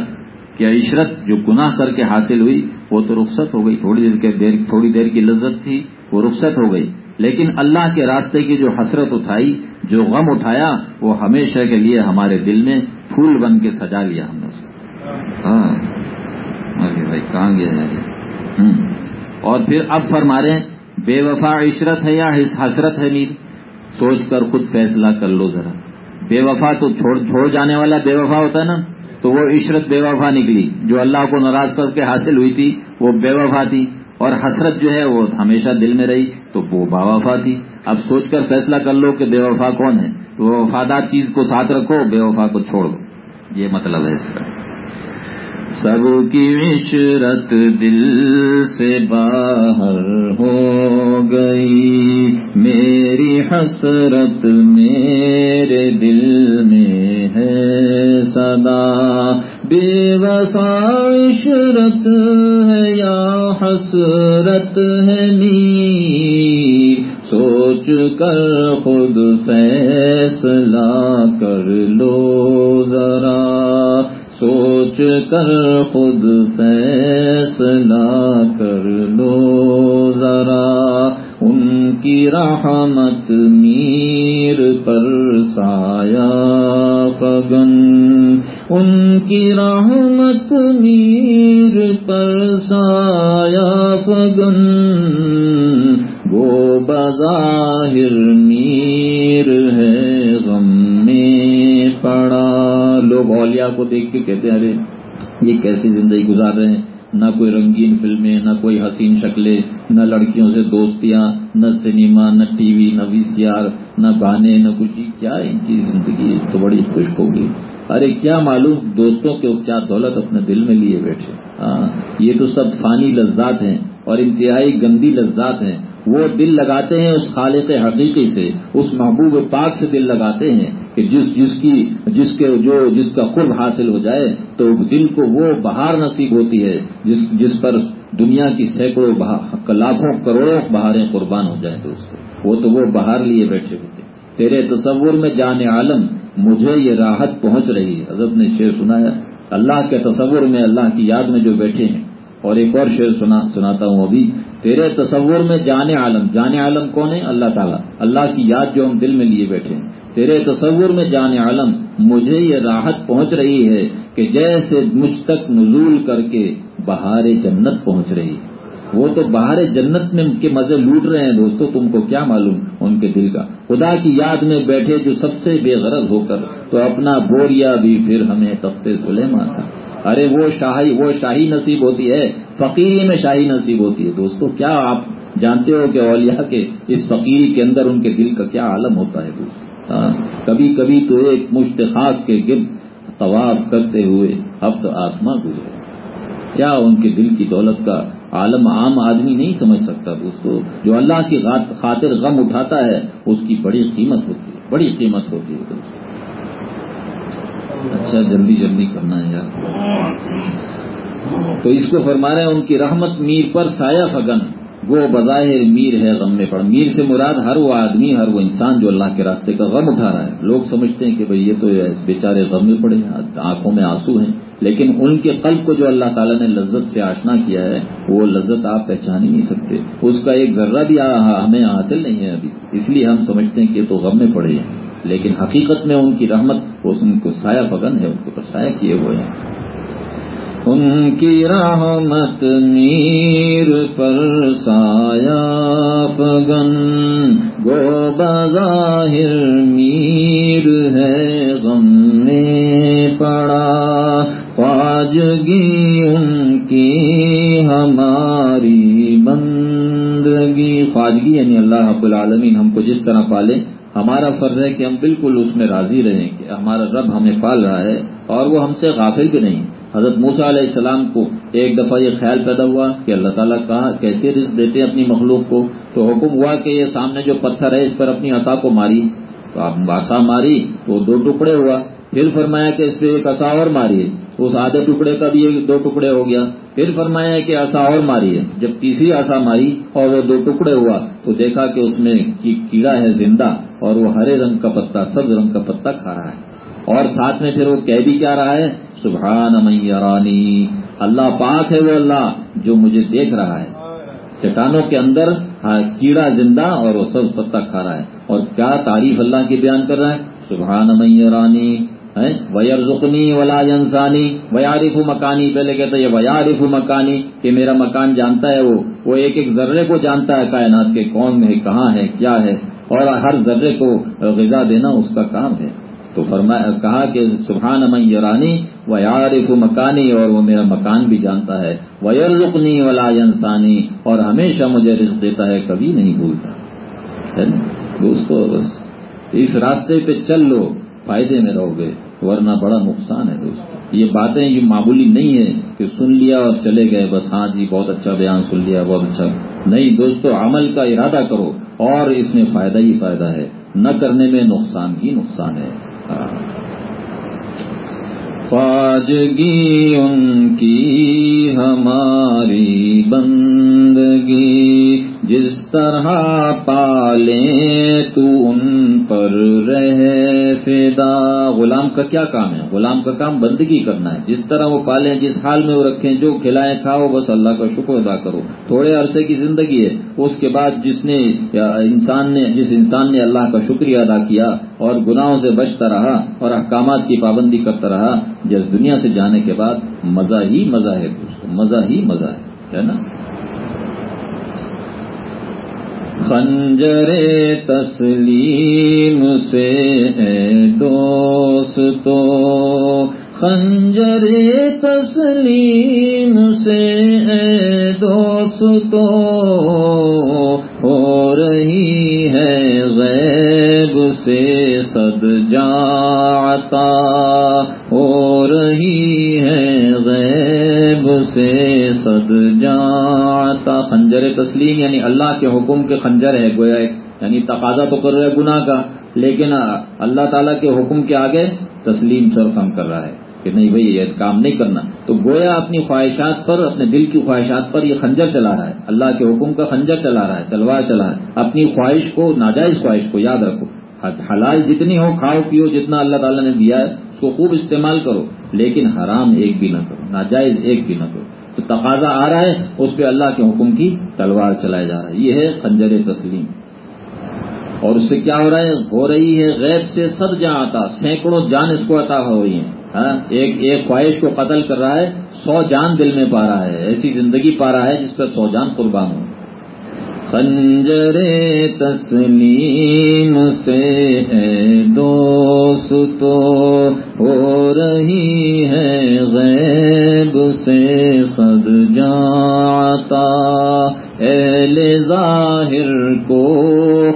کہ عشرت جو گناہ کر کے حاصل ہوئی، وہ تو رخصت ہو گئی۔ تھوڑی دیر کے دیر، تھوڑی دیر کی لذت تھی، وہ رخصت ہو گئی۔ لیکن اللہ کے راستے کی جو حسرت اٹھائی، جو غم اٹھایا، وہ ہمیشہ کے لیے ہمارے دل میں پھول بن کے سجا لیا ہم نے اسے۔ ہاں۔ بھائی، کہاں گیا اور پھر اب فرما رہے بے وفا عشرت ہے یا حسرت ہے میر؟ سوچ کر خود فیصلہ کر لو ذرا۔ بے وفا تو چھوڑ چھوڑ جانے والا بے وفا ہوتا ہے نا۔ تو وہ عشرت بے وفا نکلی۔ جو اللہ کو ناراض کر کے حاصل ہوئی تھی، وہ بے وفا تھی۔ اور حسرت جو ہے، وہ ہمیشہ دل میں رہی، تو وہ با وفا تھی۔ اب سوچ کر فیصلہ کر لو کہ بے وفا کون ہے۔ وہ وفادار چیز کو ساتھ رکھو، بے وفا کو چھوڑ دو۔ یہ مطلب ہے اس کا۔ سب کی عشرت دل سے باہر ہو گئی۔ میری حسرت میرے دل میں ہے صدا۔ بے وفا عشرت ہے یا حسرت ہے نی سوچ کر خود فیصلہ کر لو ذرا۔ سوچ کر خود فیصلہ کر لو ذرا۔ ان کی رحمت میر پر سایہ ان کی رحمت میر پر سایہ پگن وہ بظاہر میر ہے غم میں پڑا۔ لوگ اولیاء کو دیکھ کے کہتے ہیں، ارے، یہ کیسی زندگی گزار رہے ہیں؟ نہ کوئی رنگین فلمیں، نہ کوئی حسین شکلیں، نہ لڑکیوں سے دوستیاں، نہ سنیما، نہ ٹی وی، نہ وی سی آر، نہ گانے، نہ کچھ۔ کیا ان کی زندگی تو بڑی خشک ہوگی ارے کیا معلوم دوستوں کے کیا دولت اپنے دل میں لیے بیٹھے؟ ہاں یہ تو سب فانی لذات ہیں اور انتہائی گندی لذات ہیں۔ وہ دل لگاتے ہیں اس خالق حقیقی سے، اس محبوب پاک سے دل لگاتے ہیں کہ جس جس کی، جس کے جو، جس کا قرب حاصل ہو جائے تو دل کو وہ بہار نصیب ہوتی ہے، جس جس پر دنیا کی سینکڑوں لاکھوں کروڑوں بہاریں قربان ہو جائیں دوست وہ تو وہ بہار لیے بیٹھے ہوتے تیرے تصور میں جان عالم مجھے یہ راحت پہنچ رہی ہے۔ حضرت نے شعر سنایا۔ اللہ کے تصور میں اللہ کی یاد میں جو بیٹھے ہیں، اور ایک اور شعر سنا، سناتا ہوں ابھی۔ تیرے تصور میں جان عالم جان عالم کون ہے؟ اللہ تعالیٰ۔ اللہ کی یاد جو ہم دل میں لیے بیٹھے ہیں۔ تیرے تصور میں جان عالم، مجھے یہ راحت پہنچ رہی ہے کہ جیسے مجھ تک نزول کر کے بہار جنت پہنچ رہی ہے۔ وہ تو باہر جنت میں کے مزے لوٹ رہے ہیں دوستو، تم کو کیا معلوم ان کے دل کا؟ خدا کی یاد میں بیٹھے جو سب سے بے غرض ہو کر، تو اپنا بوریا بھی پھر ہمیں تختے سلیمان تھا۔ ارے، وہ شاہی وہ شاہی نصیب ہوتی ہے، فقیری میں شاہی نصیب ہوتی ہے۔ دوستو، کیا آپ جانتے ہو کہ اولیاء کے اس فقیری کے اندر ان کے دل کا کیا عالم ہوتا ہے دوستو؟ ہاں، کبھی کبھی تو ایک مشتخاق کے گرد طواف کرتے ہوئے ہفت آسماں گزرے۔ کیا ان کے دل کی دولت کا عالم عام آدمی نہیں سمجھ سکتا دوستو جو اللہ کی خاطر غم اٹھاتا ہے، اس کی بڑی قیمت ہوتی ہے، بڑی قیمت ہوتی ہے۔ اچھا جلدی جلدی کرنا ہے یار۔ تو اس کو فرما رہے ہیں، ان کی رحمت میر پر سایہ فگن وہ بظاہر میر ہے غم میں پڑ۔ میر سے مراد ہر وہ آدمی، ہر وہ انسان جو اللہ کے راستے کا غم اٹھا رہا ہے۔ لوگ سمجھتے ہیں کہ بھئی یہ تو بیچارے غم میں پڑے ہیں، آنکھوں میں آنسو ہیں۔ لیکن ان کے قلب کو جو اللہ تعالیٰ نے لذت سے آشنا کیا ہے، وہ لذت آپ پہچان ہی نہیں سکتے۔ اس کا ایک ذرہ بھی ہمیں حاصل نہیں ہے ابھی۔ اس لیے ہم سمجھتے ہیں کہ تو غم میں پڑے ہیں۔ لیکن حقیقت میں ان کی رحمت ان کو سایہ پگن ہے، ان کو سایہ کیے ہوئے ہیں۔ ان کی رحمت میر پر سایہ پگن گو بظاہر میر ہے، غم میں پڑا۔ خواجگی ان کی ہماری بندگی۔ خواجگی یعنی اللہ رب العالمین ہم کو جس طرح پالے، ہمارا فرض ہے کہ ہم بالکل اس میں راضی رہیں کہ ہمارا رب ہمیں پال رہا ہے اور وہ ہم سے غافل بھی نہیں۔ حضرت موسا علیہ السلام کو ایک دفعہ یہ خیال پیدا ہوا کہ اللہ تعالیٰ کہا کیسے رزق دیتے ہیں اپنی مخلوق کو۔ تو حکم ہوا کہ یہ سامنے جو پتھر ہے، اس پر اپنی عصا کو ماری۔ تو آپ آسا ماری، تو دو ٹکڑے ہوا۔ پھر فرمایا کہ اس پہ ایک عصا اور ماری اس آدھے ٹکڑے کا بھی دو ٹکڑے ہو گیا۔ پھر فرمایا کہ آسا اور ماری ہے۔ جب تیسری آسا ماری اور وہ دو ٹکڑے ہوا تو دیکھا کہ اس میں کیڑا ہے زندہ اور وہ ہرے رنگ کا پتا، سبز رنگ کا پتا کھا رہا ہے۔ اور ساتھ میں پھر وہ کہہ بھی کیا رہا ہے؟ سبحان میرانی اللہ پاک ہے وہ اللہ جو مجھے دیکھ رہا ہے۔ چٹانوں کے اندر کیڑا زندہ اور وہ سب پتا کھا رہا ہے۔ اور کیا تعریف اللہ کی بیان کر رہا ہے؟ سبحان میرانی ویر زخنی ولا انسانی ویارف مکانی پہلے کہتا ہے ویارف مکانی کہ میرا مکان جانتا ہے وہ۔ وہ ایک ایک ذرے کو جانتا ہے کائنات کے کون ہے کہاں ہے، کیا ہے۔ اور ہر ذرے کو غذا دینا اس کا کام ہے۔ تو فرمایا، کہا کہ سبحان من یرانی و مکانی اور وہ میرا مکان بھی جانتا ہے۔ ویر رکنی ولا انسانی اور ہمیشہ مجھے رزق دیتا ہے، کبھی نہیں بھولتا۔ دوستو، بس اس راستے پہ چل لو، فائدے میں رہو گے۔ ورنہ بڑا نقصان ہے دوستو۔ یہ باتیں یہ معمولی نہیں ہے کہ سن لیا اور چلے گئے، بس ہاں جی بہت اچھا بیان سن لیا، بہت اچھا۔ نہیں دوستو، عمل کا ارادہ کرو اور اس میں فائدہ ہی فائدہ ہے۔ نہ کرنے میں نقصان ہی نقصان ہے۔ خواجگی ان کی، ہماری بندگی۔ جس طرح پالے تو ان پر رہے فدا۔ غلام کا کیا کام ہے؟ غلام کا کام بندگی کرنا ہے۔ جس طرح وہ پالیں جس حال میں وہ رکھیں، جو کھلائیں، کھاؤ، بس اللہ کا شکر ادا کرو۔ تھوڑے عرصے کی زندگی ہے۔ اس کے بعد جس نے انسان نے، جس انسان نے اللہ کا شکریہ ادا کیا اور گناہوں سے بچتا رہا اور احکامات کی پابندی کرتا رہا، جس دنیا سے جانے کے بعد مزہ ہی مزہ ہے۔ مزہ ہی مزہ ہے نا؟ خنجر تسلیم سے اے دوست تو خنجر تسلیم سے اے دوست تو ہو رہی ہے غیب سے سد جاتا، ہو رہی ہے غیب سے سد جاتا خنجر تسلیم یعنی اللہ کے حکم کے خنجر ہے گویا یعنی تقاضا تو کر رہا ہے گناہ کا، لیکن اللہ تعالیٰ کے حکم کے آگے تسلیم سر کم کر رہا ہے کہ نہیں بھائی، یہ کام نہیں کرنا۔ تو گویا اپنی خواہشات پر، اپنے دل کی خواہشات پر یہ خنجر چلا رہا ہے۔ اللہ کے حکم کا خنجر چلا رہا ہے، تلوار چلا رہا ہے۔ اپنی خواہش کو، ناجائز خواہش کو یاد رکھو۔ حلال جتنی ہو، کھاؤ، پیو، جتنا اللہ تعالیٰ نے دیا ہے، اس کو خوب استعمال کرو، لیکن حرام ایک بھی نہ کرو، ناجائز ایک بھی نہ کرو۔ تو تقاضا آ رہا ہے، اس پہ اللہ کے حکم کی تلوار چلایا جا رہا ہے۔ یہ ہے خنجر تسلیم۔ اور اس سے کیا ہو رہا ہے؟ ہو رہی ہے غیب سے سب جہاں آتا سینکڑوں جان اس کو عطا ہو رہی ہیں۔ ہاں، ایک ایک خواہش کو قتل کر رہا ہے، سو جان دل میں پا رہا ہے، ایسی زندگی پا رہا ہے جس پر سو جان قربان ہو خنجر تسلیم سے اے دوست تو ہو رہی ہے غیب سے خد جاتا اہل ظاہر کو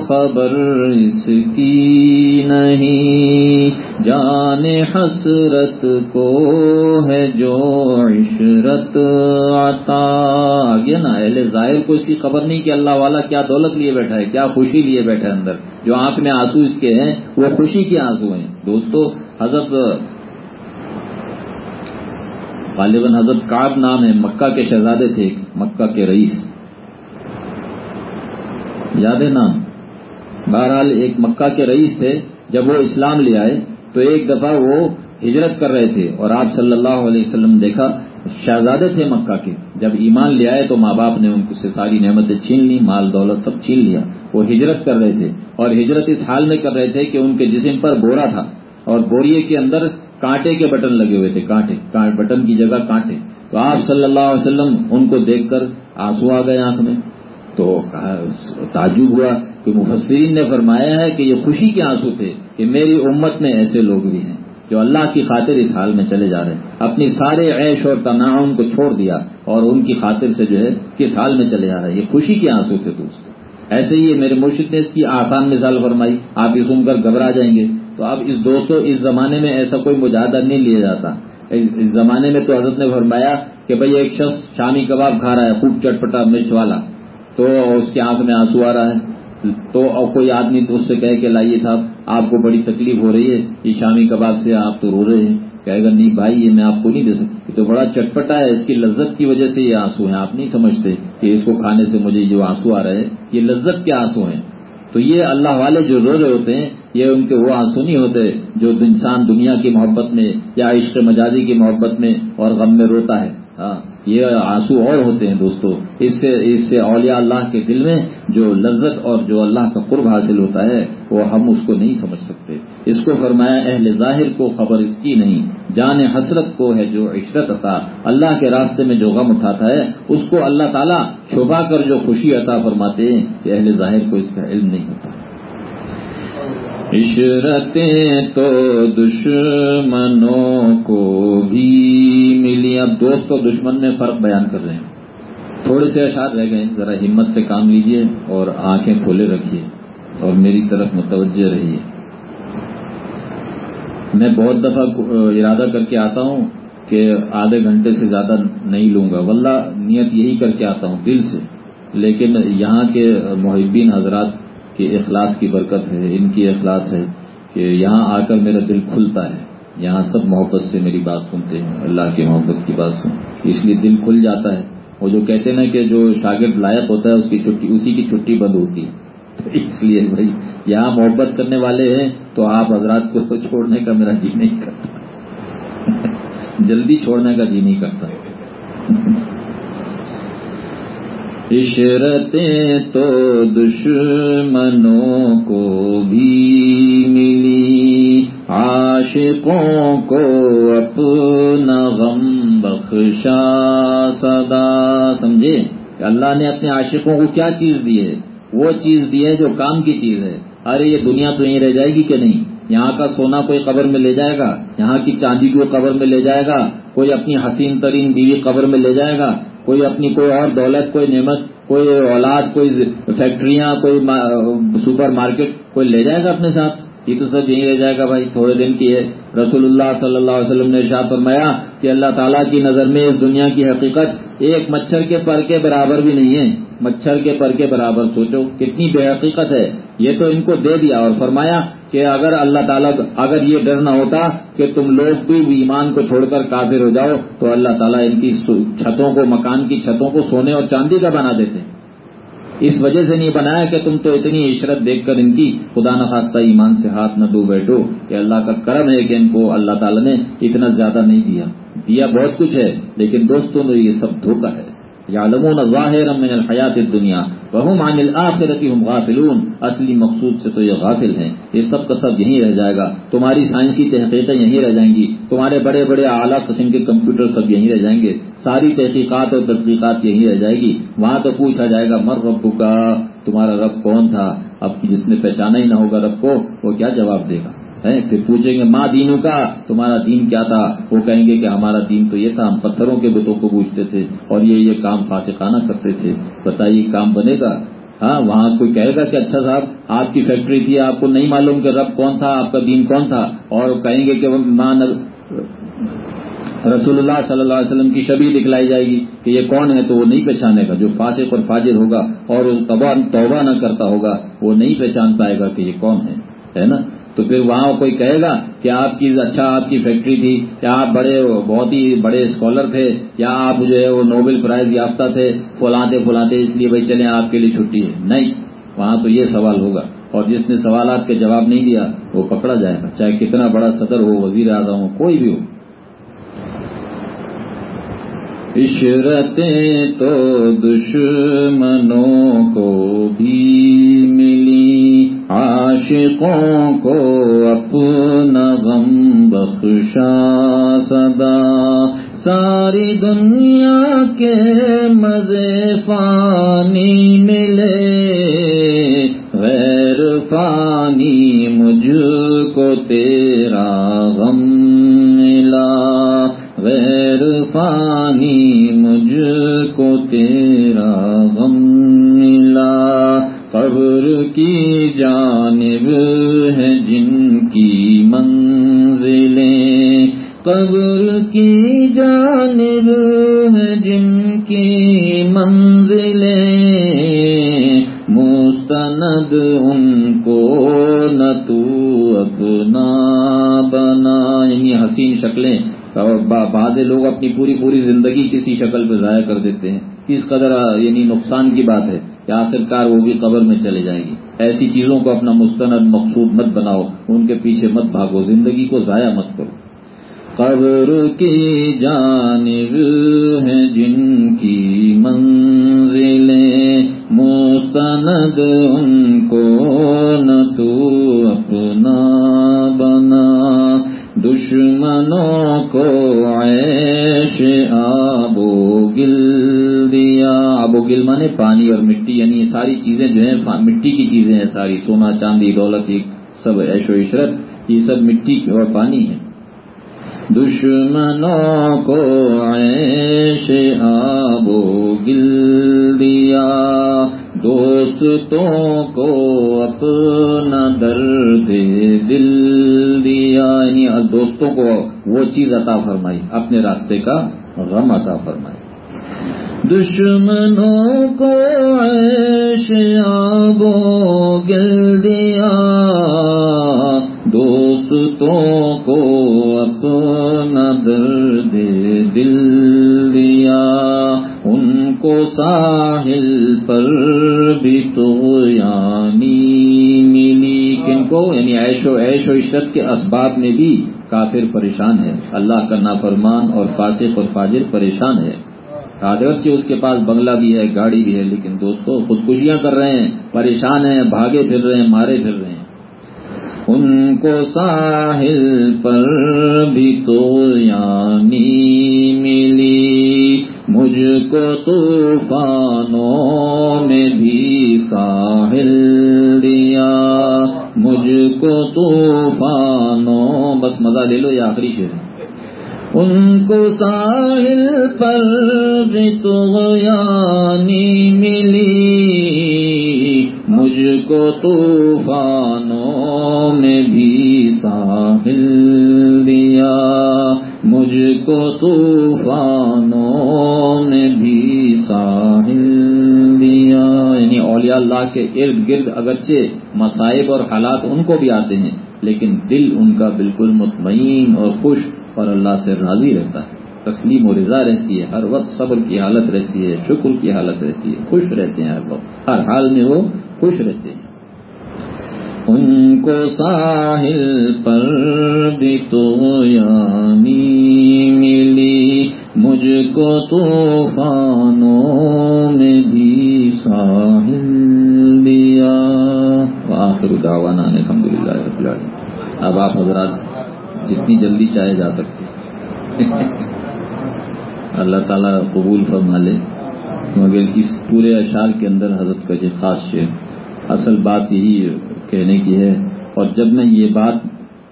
خبر اس کی نہیں جان حسرت کو ہے جو عشرت آتا آگے نا، اہل ظاہر کو اس کی خبر نہیں کہ اللہ والا کیا دولت لیے بیٹھا ہے، کیا خوشی لیے بیٹھا ہے اندر۔ جو آنکھ میں آنسو اس کے ہیں، وہ خوشی کے آنسو ہیں۔ دوستو، حضرت غالباً حضرت کاب نام ہے، مکہ کے شہزادے تھے، مکہ کے رئیس۔ یاد ہے نام؟ بہرحال ایک مکہ کے رئیس تھے، جب وہ اسلام لے آئے، تو ایک دفعہ وہ ہجرت کر رہے تھے اور آپ صلی اللہ علیہ وسلم دیکھا شہزادے تھے مکہ کے۔ جب ایمان لے آئے تو ماں باپ نے ان سے ساری نعمتیں چھین لی، مال دولت سب چھین لیا۔ وہ ہجرت کر رہے تھے اور ہجرت اس حال میں کر رہے تھے کہ ان کے جسم پر بورا تھا اور بوریے کے اندر کانٹے کے بٹن لگے ہوئے تھے۔ کانٹے بٹن کی جگہ کانٹے۔ تو آپ صلی اللہ علیہ وسلم ان کو دیکھ کر آنسو آ گئے آنکھ میں۔ تو تعجب ہوا کہ مفسرین نے فرمایا ہے کہ یہ خوشی کے آنسو تھے کہ میری امت میں ایسے لوگ بھی ہیں۔ جو اللہ کی خاطر اس حال میں چلے جا رہے ہیں۔ اپنی سارے عیش اور تناؤ کو چھوڑ دیا اور ان کی خاطر سے جو ہے کس حال میں چلے جا رہے ہیں۔ یہ خوشی کے آنسو تھے دوست۔ ایسے ہی میرے مرشد نے اس کی آسان مثال فرمائی۔ آپ یہ سن کر گھبرا جائیں گے۔ تو اب اس دوستوں اس زمانے میں ایسا کوئی مجاہدہ نہیں لیا جاتا۔ اس زمانے میں تو حضرت نے فرمایا کہ بھئی ایک شخص شامی کباب کھا رہا ہے، خوب چٹپٹا مرچ والا۔ تو اس کی آنکھ میں آنسو آ رہا ہے۔ تو کوئی آدمی تو اس سے کہے کہ لائیے صاحب، آپ کو بڑی تکلیف ہو رہی ہے، یہ شامی کباب سے آپ تو رو رہے ہیں۔ کہے گا، نہیں بھائی، یہ میں آپ کو نہیں دے سکتی تو بڑا چٹپٹا ہے، اس کی لذت کی وجہ سے یہ آنسو ہیں۔ آپ نہیں سمجھتے کہ اس کو کھانے سے مجھے جو آنسو آ رہے ہیں یہ لذت کے آنسو ہیں۔ تو یہ اللہ والے جو رو رہے ہوتے ہیں، یہ ان کے وہ آنسو نہیں ہوتے جو انسان دنیا کی محبت میں یا عشق مجازی کی محبت میں اور غم میں روتا ہے۔ ہاں، یہ آنسو اور ہوتے ہیں دوستو۔ اس سے اس سے اولیاء اللہ کے دل میں جو لذت اور جو اللہ کا قرب حاصل ہوتا ہے، وہ ہم اس کو نہیں سمجھ سکتے۔ اس کو فرمایا، اہل ظاہر کو خبر اس کی نہیں۔ جان حسرت کو ہے جو عشرت عطا۔ اللہ کے راستے میں جو غم اٹھاتا ہے، اس کو اللہ تعالیٰ چھپا کر جو خوشی عطا فرماتے ہیں کہ اہل ظاہر کو اس کا علم نہیں ہوتا۔ عشرتیں تو دشمنوں کو بھی ملی۔ اب دوست اور دشمن میں فرق بیان کر رہے ہیں۔ تھوڑے سے اشار رہ گئے، ذرا ہمت سے کام لیجیے اور آنکھیں کھولے رکھیے اور میری طرف متوجہ رہیے میں بہت دفعہ ارادہ کر کے آتا ہوں کہ آدھے گھنٹے سے زیادہ نہیں لوں گا۔ واللہ، نیت یہی کر کے آتا ہوں دل سے۔ لیکن یہاں کے محبین حضرات کے اخلاص کی برکت ہے، ان کی اخلاص ہے کہ یہاں آ کر میرا دل کھلتا ہے، یہاں سب محبت سے میری بات سنتے ہیں، اللہ کی محبت کی بات سن اس لیے دل کھل جاتا ہے۔ وہ جو کہتے ہیں کہ جو شاگرد لائق ہوتا ہے، اس کی چھٹی، اسی کی چھٹی بند ہوتی ہے۔ اس لیے بھائی، یہاں محبت کرنے والے ہیں تو آپ حضرات کو چھوڑنے کا میرا جی نہیں کرتا۔ <laughs> جلدی چھوڑنے کا جی نہیں کرتا۔ <laughs> عشرتیں تو دشمنوں کو بھی ملی۔ عاشقوں کو اپنا غم بخشا صدا۔ سمجھے؟ اللہ نے اپنے عاشقوں کو کیا چیز دی ہے؟ وہ چیز دی ہے جو کام کی چیز ہے۔ ارے، یہ دنیا تو یہیں رہ جائے گی کہ نہیں؟ یہاں کا سونا کوئی قبر میں لے جائے گا؟ یہاں کی چاندی کو قبر میں لے جائے گا؟ کوئی اپنی حسین ترین بیوی قبر میں لے جائے گا؟ کوئی اپنی کوئی اور دولت، کوئی نعمت، کوئی اولاد، کوئی فیکٹریاں، کوئی سپر مارکیٹ، کوئی لے جائے گا اپنے ساتھ؟ یہ تو سب یہیں رہ جائے گا بھائی، تھوڑے دن کی ہے۔ رسول اللہ صلی اللہ علیہ وسلم نے ارشاد فرمایا کہ اللہ تعالیٰ کی نظر میں اس دنیا کی حقیقت ایک مچھر کے پر کے برابر بھی نہیں ہے۔ مچھر کے پر کے برابر سوچو، کتنی بے حقیقت ہے۔ یہ تو ان کو دے دیا اور فرمایا کہ اگر اللہ تعالیٰ اگر یہ ڈر نہ ہوتا کہ تم لوگ بھی ایمان کو چھوڑ کر کافر ہو جاؤ، تو اللہ تعالیٰ ان کی چھتوں کو، مکان کی چھتوں کو سونے اور چاندی کا بنا دیتے اس وجہ سے نہیں بنایا کہ تم تو اتنی عشرت دیکھ کر ان کی خدا نخواستہ ایمان سے ہاتھ نہ دو بیٹھو، کہ اللہ کا کرم ہے کہ ان کو اللہ تعالیٰ نے اتنا زیادہ نہیں دیا۔ دیا بہت کچھ ہے، لیکن دوستوں میں یہ سب دھوکہ ہے۔ یعلمون ظاہر من الحیات دنیا وهم عن الاخرت هم غافلون۔ اصلی مقصود سے تو یہ غافل ہیں۔ یہ سب کا سب یہیں رہ جائے گا۔ تمہاری سائنسی تحقیقیں یہیں رہ جائیں گی۔ تمہارے بڑے بڑے اعلیٰ قسم کے کمپیوٹر سب یہیں رہ جائیں گے۔ ساری تحقیقات اور تحقیقات یہیں رہ جائے گی۔ وہاں تو پوچھا جائے گا، مر رب کا تمہارا رب کون تھا؟ اب جس نے پہچانا ہی نہ ہوگا رب کو، وہ کیا جواب دے گا؟ پھر پوچھیں گے، ماں دینوں کا؟ تمہارا دین کیا تھا؟ وہ کہیں گے کہ ہمارا دین تو یہ تھا، ہم پتھروں کے بتوں کو پوچھتے تھے اور یہ یہ کام فاسقانہ کرتے تھے۔ بتائیے کام بنے گا؟ ہاں وہاں کوئی کہے گا کہ اچھا صاحب، آپ کی فیکٹری تھی، آپ کو نہیں معلوم کہ رب کون تھا، آپ کا دین کون تھا؟ اور کہیں گے کہ ماں رسول اللہ صلی اللہ علیہ وسلم کی شبی دکھلائی جائے گی کہ یہ کون ہے تو وہ نہیں پہچانے گا۔ جو فاسق اور فاجر ہوگا اور توبہ نہ کرتا ہوگا، وہ نہیں پہچان پائے گا کہ یہ کون ہے نا؟ تو پھر وہاں کوئی کہے گا کہ آپ کی اچھا آپ کی فیکٹری تھی، یا آپ بڑے، بہت ہی بڑے اسکالر تھے، یا آپ جو ہے وہ نوبل پرائز یافتہ تھے، فلاتے فلاتے اس لیے بھائی چلیں آپ کے لیے چھٹی ہے۔ نہیں، وہاں تو یہ سوال ہوگا۔ اور جس نے سوالات کے جواب نہیں دیا، وہ پکڑا جائے گا، چاہے کتنا بڑا صدر ہو، وزیر اعظم ہو، کوئی بھی ہو۔ عشرتیں تو دشمنوں کو بھی ملی۔ عاشقوں کو اپنا غم بخشا صدا۔ ساری دنیا کے مزے فانی ملے۔ غیر فانی مجھ کو تیرا فانی مجھ کو تیرا غم ملا۔ قبر کی جانب ہے جن کی منزلیں۔ قبر کی جانب ہے جن کی منزلیں۔ حسین شکلیں اور بعض لوگ اپنی پوری پوری زندگی کسی شکل پہ ضائع کر دیتے ہیں۔ کس قدر یعنی نقصان کی بات ہے کہ آخرکار وہ بھی قبر میں چلے جائیں گی ایسی چیزوں کو اپنا مستند، مقصود مت بناؤ۔ ان کے پیچھے مت بھاگو۔ زندگی کو ضائع مت کرو۔ قبر کی جانب ہے جن کی منزلیں۔ مستند ان کو نہ تو اپنا دشمنوں کو عیش آب و گل دیا۔ آب و گل مانے پانی اور مٹی یعنی یہ ساری چیزیں جو ہیں مٹی کی چیزیں ہیں ساری۔ سونا، چاندی، دولت سب عیش و عشرت، یہ سب مٹی اور پانی ہے دشمنوں کو عیش آب و گل دیا۔ دوستوں کو اپنا درد دل دیا یعنی دوستوں کو وہ چیز عطا فرمائی، اپنے راستے کا غم عطا فرمائی۔ دشمنوں کو عیش آبو گل دیا۔ دوستوں کو اپنا درد دل دیا۔ ان کو ساحل پر یعنی ملی کن کو یعنی عیش و عیش و عشرت کے اسباب میں بھی کافر پریشان ہے۔ اللہ کا نافرمان اور فاسق اور فاجر پریشان ہے۔ کہ اس کے پاس بنگلہ بھی ہے، گاڑی بھی ہے، لیکن دوستوں خودکشیاں کر رہے ہیں، پریشان ہیں، بھاگے پھر رہے ہیں، مارے پھر رہے ہیں۔ ان کو ساحل پر بھی تو یعنی ملی۔ مجھ کو طوفانوں میں بھی ساحل دیا۔ مجھ کو طوفانوں، بس مزہ لے لو یہ آخری شعر ان کو ساحل پر بھی تو یعنی ملی۔ مجھ کو طوفانوں میں بھی ساحل دیا۔ مجھ کو طوفانوں میں بھی ساحل دیا۔ یعنی اولیاء اللہ کے ارد گرد اگرچہ مصائب اور حالات ان کو بھی آتے ہیں۔ لیکن دل ان کا بالکل مطمئن اور خوش اور اللہ سے راضی رہتا ہے۔ تسلیم و رضا رہتی ہے، ہر وقت صبر کی حالت رہتی ہے، شکر کی حالت رہتی ہے، خوش رہتے ہیں ہر وقت۔ ہر حال میں وہ خوش رہتے ہیں۔ ان کو ساحل پر بھی تو یعنی ملی، مجھ کو طوفانوں میں بھی ساحل دیا۔ آخر دعوانا الحمد للہ اب آپ حضرات جتنی جلدی چاہے جا سکتے <laughs> اللہ تعالیٰ قبول فرما لے۔ مگر اس پورے اشعار کے اندر حضرت کا جو خاص شعر، اصل بات یہی کہنے کی ہے۔ اور جب میں یہ بات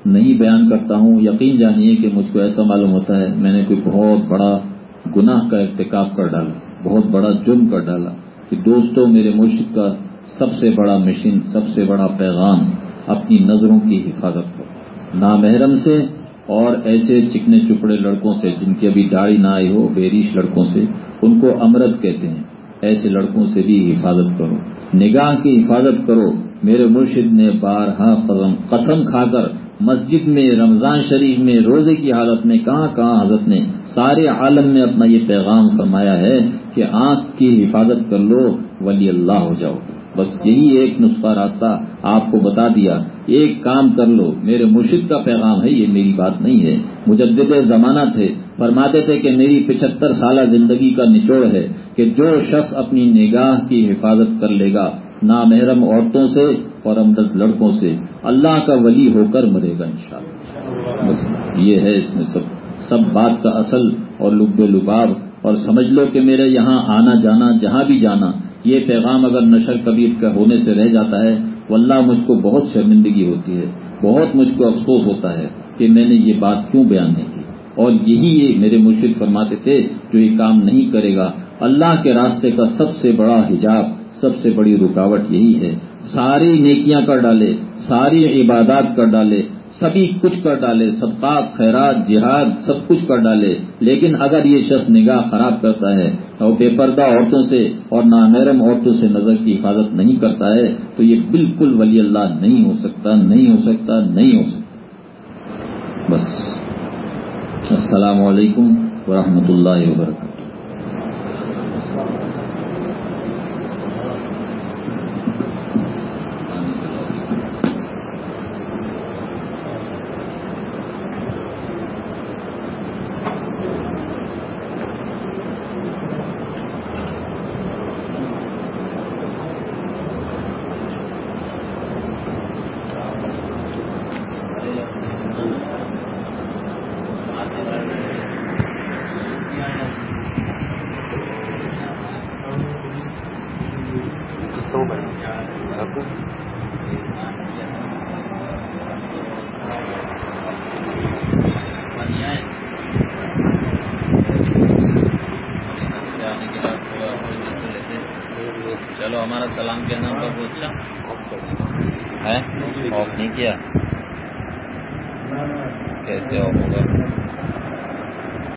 نہیں بیان کرتا ہوں، یقین جانیے کہ مجھ کو ایسا معلوم ہوتا ہے، میں نے کوئی بہت بڑا گناہ کا ارتکاب کر ڈالا، بہت بڑا جرم کر ڈالا کہ دوستوں، میرے مرشد کا سب سے بڑا مشین سب سے بڑا پیغام اپنی نظروں کی حفاظت کرو نامحرم سے اور ایسے چکنے چپڑے لڑکوں سے جن کی ابھی داڑھی نہ آئی ہو بیریش لڑکوں سے، ان کو امرت کہتے ہیں۔ ایسے لڑکوں سے بھی حفاظت کرو۔ نگاہ کی حفاظت کرو۔ میرے مرشد نے بارہا قسم کھا کر مسجد میں، رمضان شریف میں، روزے کی حالت میں کہاں کہاں حضرت نے سارے عالم میں اپنا یہ پیغام فرمایا ہے کہ آنکھ کی حفاظت کر لو، ولی اللہ ہو جاؤ۔ بس یہی ایک نسخہ راستہ آپ کو بتا دیا۔ ایک کام کر لو۔ میرے مرشد کا پیغام ہے، یہ میری بات نہیں ہے۔ مجدد زمانہ تھے۔ فرماتے تھے کہ میری پچہتر سالہ زندگی کا نچوڑ ہے کہ جو شخص اپنی نگاہ کی حفاظت کر لے گا، نامحرم عورتوں سے اور امدد لڑکوں سے۔ اللہ کا ولی ہو کر مرے گا انشاءاللہ۔ بس یہ ہے اس میں سب۔ سب بات کا اصل اور لب لباب۔ اور سمجھ لو کہ میرے یہاں آنا جانا، جہاں بھی جانا یہ پیغام اگر نشر کبیر کا ہونے سے رہ جاتا ہے، واللہ مجھ کو بہت شرمندگی ہوتی ہے، بہت مجھ کو افسوس ہوتا ہے کہ میں نے یہ بات کیوں بیان نہیں کی۔ اور یہی یہ میرے مرشد فرماتے تھے جو یہ کام نہیں کرے گا۔ اللہ کے راستے کا سب سے بڑا حجاب، سب سے بڑی رکاوٹ یہی ہے۔ ساری نیکیاں کر ڈالے، ساری عبادات کر ڈالے سبھی کچھ کر ڈالے، صدقات، خیرات، جہاد، سب کچھ کر ڈالے۔ لیکن اگر یہ شخص نگاہ خراب کرتا ہے اور بے پردہ عورتوں سے اور نامحرم عورتوں سے نظر کی حفاظت نہیں کرتا ہے، تو یہ بالکل ولی اللہ نہیں ہو سکتا، نہیں ہو سکتا، نہیں ہو سکتا۔ بس۔ السلام علیکم ورحمۃ اللہ وبرکاتہ۔